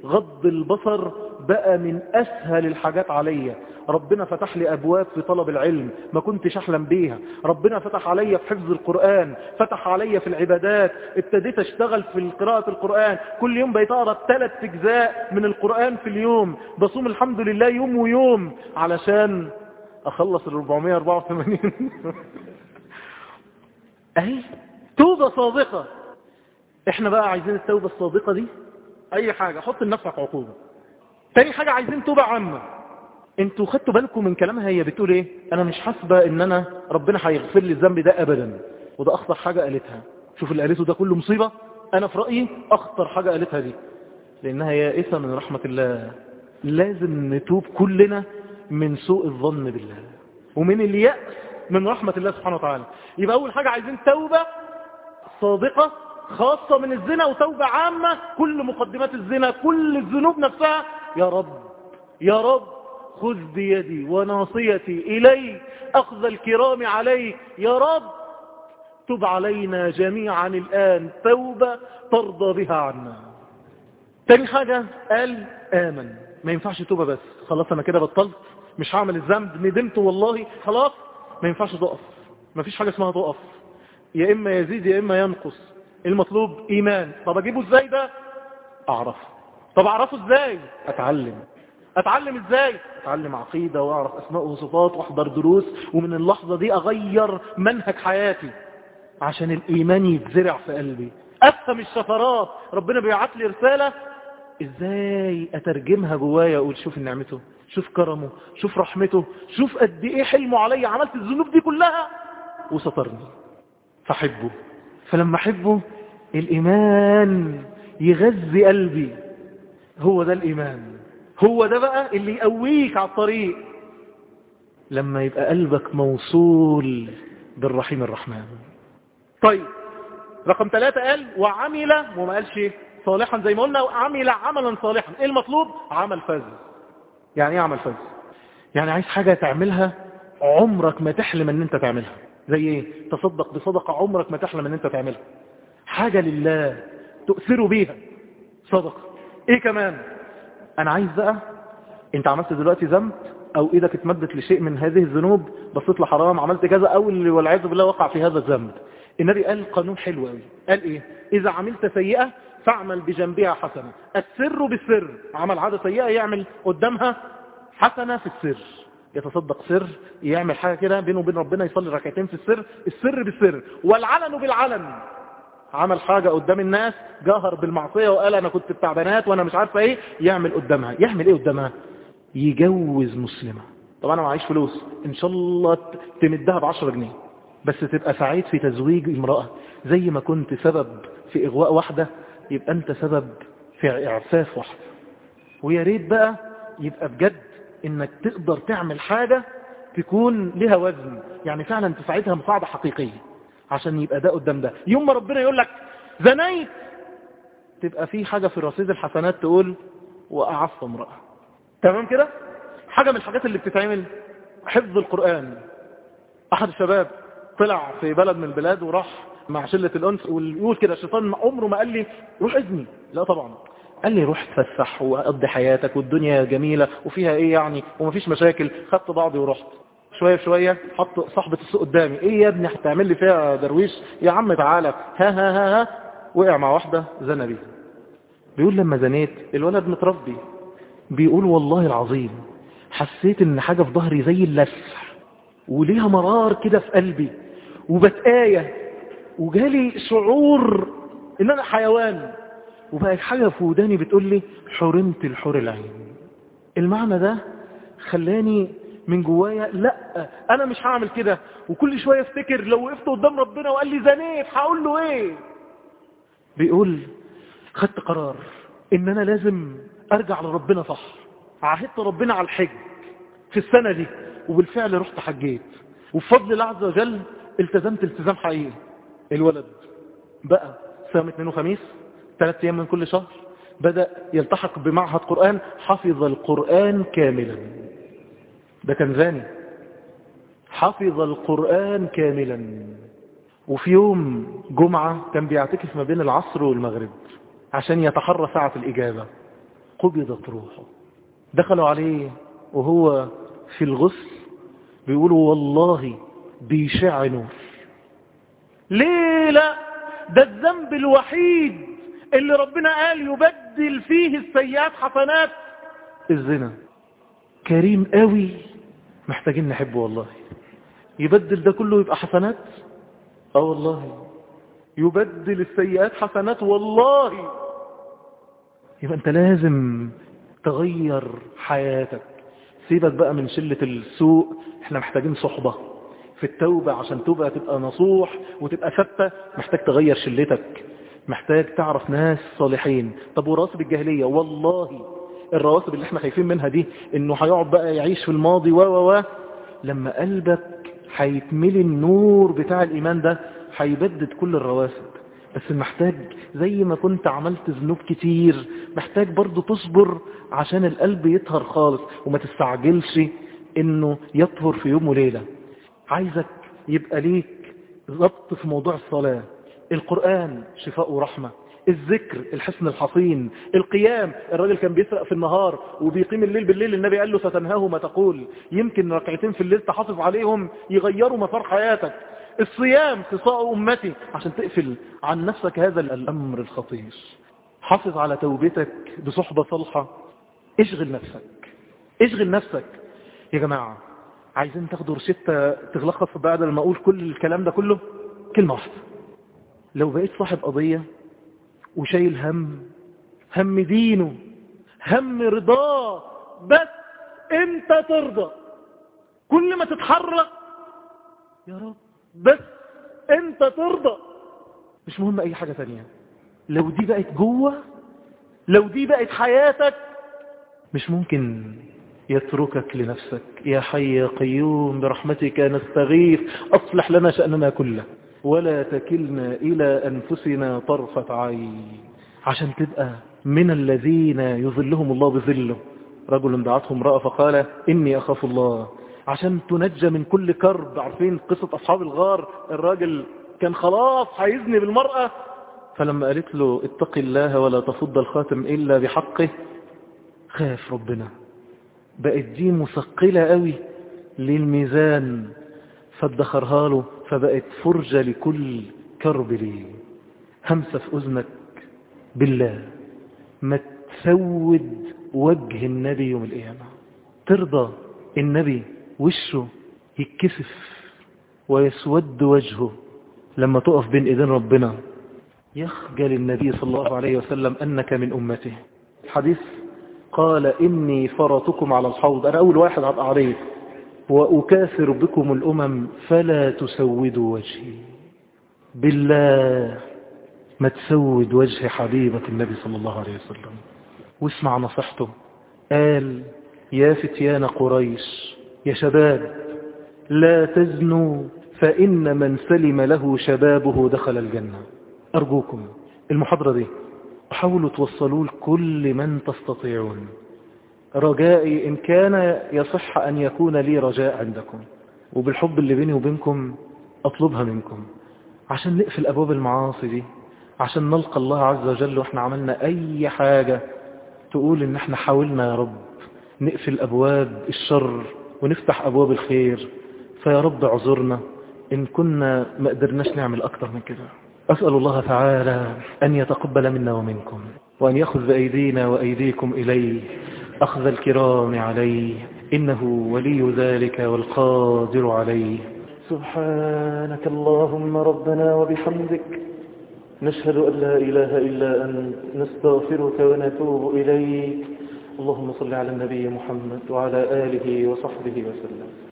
غض البصر بقى من أسهل الحاجات عليا. ربنا فتح لي أبواب في طلب العلم ما كنتش أحلم بيها. ربنا فتح عليا في حفظ القرآن فتح عليا في العبادات ابتديت أشتغل في قراءة القرآن. كل يوم بقيت أقرأ ثلاث أجزاء من القرآن في اليوم. بصوم الحمد لله يوم ويوم علشان أخلص ال 484 [laughs] أهي توبة صادقة. إحنا بقى عايزين التوبة الصادقة دي؟ أي حاجة حط لنفسك عقوبة. تاني حاجة عايزين توبة عامة. أنتوا خدتوا بالكم من كلامها هي بتقول إيه؟ أنا مش حاسبة إن أنا ربنا هيغفر لي الذنب ده ابدا. وده أخطر حاجة قالتها. شوف اللي قالته ده كله مصيبة. أنا في رأيي أخطر حاجة قالتها دي. لأنها يائسة من رحمة الله. لازم نتوب كلنا من سوء الظن بالله ومن اليأس من رحمة الله سبحانه وتعالى. يبقى أول حاجة عايزين توبة صادقة خاصة من الزنا وتوبة عامة. كل مقدمات الزنا كل الذنوب نفسها. يا رب يا رب خذ بيدي وناصيتي إليك أخذ الكرام عليك. يا رب تب علينا جميعا الآن توبة ترضى بها عنا. تاني حاجة قال آمن. ما ينفعش توبة بس. خلاص أنا كده بطلت مش هعمل الذنب ندمت والله. خلاص ما ينفعش تقف. ما فيش حاجة اسمها تقف. يا إما يزيد يا إما ينقص. المطلوب إيمان. طب أجيبه إزاي ده؟ أعرفه. طب أعرفه إزاي؟ أتعلم. أتعلم إزاي؟ أتعلم عقيدة وأعرف أسماء وصفات وأحضر دروس ومن اللحظة دي أغير منهج حياتي عشان الإيمان يتزرع في قلبي. أفهم الشفرات ربنا بيبعت لي رسالة. إزاي أترجمها جوايا أقول شوف نعمته؟ شوف كرمه شوف رحمته شوف قد إيه حلمه عليا عملت الذنوب دي كلها وسترني. فحبه. فلما أحبه الإيمان يغذي قلبي. هو ده الإيمان. هو ده بقى اللي يقويك على الطريق. لما يبقى قلبك موصول بالرحيم الرحمن. طيب رقم ثلاثة قال وعمل وما قالش صالحا زي ما قلنا عمل عملا صالحا. إيه المطلوب؟ عمل فاز يعني إيه عمل فاز يعني عايز حاجة تعملها عمرك ما تحلم إن أنت تعملها. زي إيه؟ تصدق بصدقة عمرك ما تحلم إن أنت تعملها. حاجة لله تؤثر بيها. صدقة. إيه كمان؟ أنا عايز بقى أنت عملت دلوقتي ذنب أو إيدك اتمدت لشيء من هذه الذنوب بصيت لحرام عملت كذا أو اللي والعياذ بالله وقع في هذا الذنب. النبي قال قانون حلو قال إيه؟ إذا عملت سيئة فاعمل بجنبها حسنة. السر بالسر. عمل عادة سيئة يعمل قدامها حسنة في السر. يتصدق سر يعمل حاجة كده بينه وبين ربنا يصلي ركعتين في السر. السر بالسر. والعلن بالعلن. عمل حاجة قدام الناس جهر بالمعصية وقال أنا كنت بتاع بنات وأنا مش عارفة إيه يعمل قدامها. يعمل إيه قدامها؟ يجوز مسلمة. طبعا أنا معيش فلوس. إن شاء الله تمدها بعشرة جنيه. بس تبقى سعيد في تزويج امرأة. زي ما كنت سبب في إغواء واحدة يبقى أنت سبب في اعفاف واحدة ويا ريت بقى يبقى بجد إنك تقدر تعمل حاجة تكون لها وزن. يعني فعلا تساعدها مساعدة حقيقية عشان يبقى ده قدام ده. يوم ما ربنا يقول لك زنيت تبقى في حاجة في رصيد الحسنات تقول وأعف امرأة. تمام كده؟ حاجة من الحاجات اللي بتتعمل. حفظ القرآن. أحد الشباب طلع في بلد من البلاد وراح مع شلة الأنس ويقول كده الشيطان عمره ما قال لي روح اذني لا طبعا. قال لي روح تفسح وقضي حياتك والدنيا جميلة وفيها إيه يعني؟ ومفيش مشاكل. خدت بعضي ورحت. شوية شوية حط صاحبة السوق قدامي. إيه يا ابني هتعمل لي فيها درويش؟ يا عم تعالى. ها ها ها ها. وقع مع واحدة زنى بيها. بيقول لما زنيت الولد متربي. بيقول والله العظيم حسيت إن حاجة في ظهري زي اللسع. وليها مرار كده في قلبي. وبتآية. وجالي شعور إن أنا حيوان. وبقى حاجة في وداني بتقول لي حرمت الحور العين. المعنى ده خلاني من جوايا لا أنا مش هعمل كده. وكل شوية أفتكر لو وقفت قدام ربنا وقال لي زنيت هقول له إيه؟ بيقول خدت قرار إن أنا لازم أرجع لربنا صح. عهدت ربنا على الحج في السنة دي. وبالفعل رحت حجيت. وبفضل الله عز وجل التزمت التزام حقيقي. الولد بقى سام اثنين وخميس ثلاث أيام من كل شهر بدأ يلتحق بمعهد قرآن حفظ القرآن كاملا. ده كان زاني حفظ القرآن كاملا. وفي يوم جمعة كان بيعتكف ما بين العصر والمغرب عشان يتحرى ساعة الإجابة. قبضت روحه. دخلوا عليه وهو في الغسل بيقولوا والله بيشع نور. ليه لا ده الذنب الوحيد اللي ربنا قال يبدل فيه السيئات حسنات. الزنا. كريم قوي. محتاجين نحبه والله. يبدل ده كله يبقى حسنات؟ آه والله. يبدل السيئات حسنات والله. يبقى انت لازم تغير حياتك. سيبك بقى من شلة السوء. إحنا محتاجين صحبة. في التوبة عشان تبقى تبقى نصوح وتبقى ثابتة محتاج تغير شلتك محتاج تعرف ناس صالحين. طب ورواسب الجاهلية؟ والله الرواسب اللي إحنا خايفين منها دي إنه هيقعد بقى يعيش في الماضي و و و لما قلبك هيتملي النور بتاع الإيمان ده هيبدد كل الرواسب. بس محتاج زي ما كنت عملت ذنوب كتير محتاج برضو تصبر عشان القلب يطهر خالص وما تستعجلش إنه يطهر في يوم وليلة. عايزك يبقى ليك ضبط في موضوع الصلاة. القرآن شفاء ورحمة. الذكر الحسن الحصين. القيام الراجل كان بيسرق في النهار وبيقيم الليل بالليل النبي قال له ستنهاه ما تقول يمكن ركعتين في الليل تحافظ عليهم يغيروا مسار حياتك. الصيام خصاء أمتي. عشان تقفل عن نفسك هذا الأمر الخطير. حافظ على توبتك بصحبة صالحة. اشغل نفسك. اشغل نفسك. يا جماعة عايزين تاخدوا روشتة تغلقها بعد ما أقول كل الكلام ده كله؟ كلمة واحدة. لو بقيت صاحب قضية وشايل هم هم دينه هم رضاه بس انت ترضى. كل ما تتحرك يا رب بس انت ترضى. مش مهم أي حاجة تانية. لو دي بقت جوة لو دي بقت حياتك مش ممكن يتركك لنفسك. يا حي يا قيوم برحمتك نستغيث. أصلح لنا شأننا كله. ولا تكلنا إلى أنفسنا طرفة عين. عشان تبقى من الذين يظلهم الله بظله. رجل دعتهم امرأة فقال إني أخاف الله. عشان تنجى من كل كرب. عارفين قصة أصحاب الغار؟ الراجل كان خلاص هيزني بالمرأة. فلما قالت له اتق الله ولا تفض الخاتم إلا بحقه خاف ربنا. بقت دي مثقلة قوي للميزان فادخرها له فبقت فرجة لكل كرب ليه همسة في أذنك بالله ما تسود وجه النبي يوم القيامة. ترضى النبي وشه يتكسف ويسود وجهه لما تقف بين إيدين ربنا. يخجل النبي صلى الله عليه وسلم أنك من أمته. الحديث قال إني فرطكم على الحوض. أنا أول واحد هبقى عليه وأكاثر بكم الأمم فلا تسودوا وجهي. بالله ما تسود وجه حبيبة النبي صلى الله عليه وسلم. واسمع نصيحته. قال يا فتيان قريش يا شباب لا تزنوا فإن من سلم له شبابه دخل الجنة. أرجوكم المحاضرة دي. حاولوا توصلوا لكل من تستطيعون. رجائي إن كان يصح أن يكون لي رجاء عندكم وبالحب اللي بيني وبينكم أطلبها منكم عشان نقفل أبواب المعاصي دي عشان نلقى الله عز وجل وإحنا عملنا أي حاجة تقول إن إحنا حاولنا يا رب نقفل أبواب الشر ونفتح أبواب الخير. فيا رب اعذرنا إن كنا ما قدرناش نعمل أكتر من كده. أسأل الله تعالى أن يتقبل منا ومنكم وأن يأخذ بأيدينا وأيديكم إليه أخذ الكرام عليه إنه ولي ذلك والقادر عليه. سبحانك اللهم ربنا وبحمدك نشهد أن لا إله إلا أنت نستغفرك ونتوب إليك. اللهم صل على النبي محمد وعلى آله وصحبه وسلم.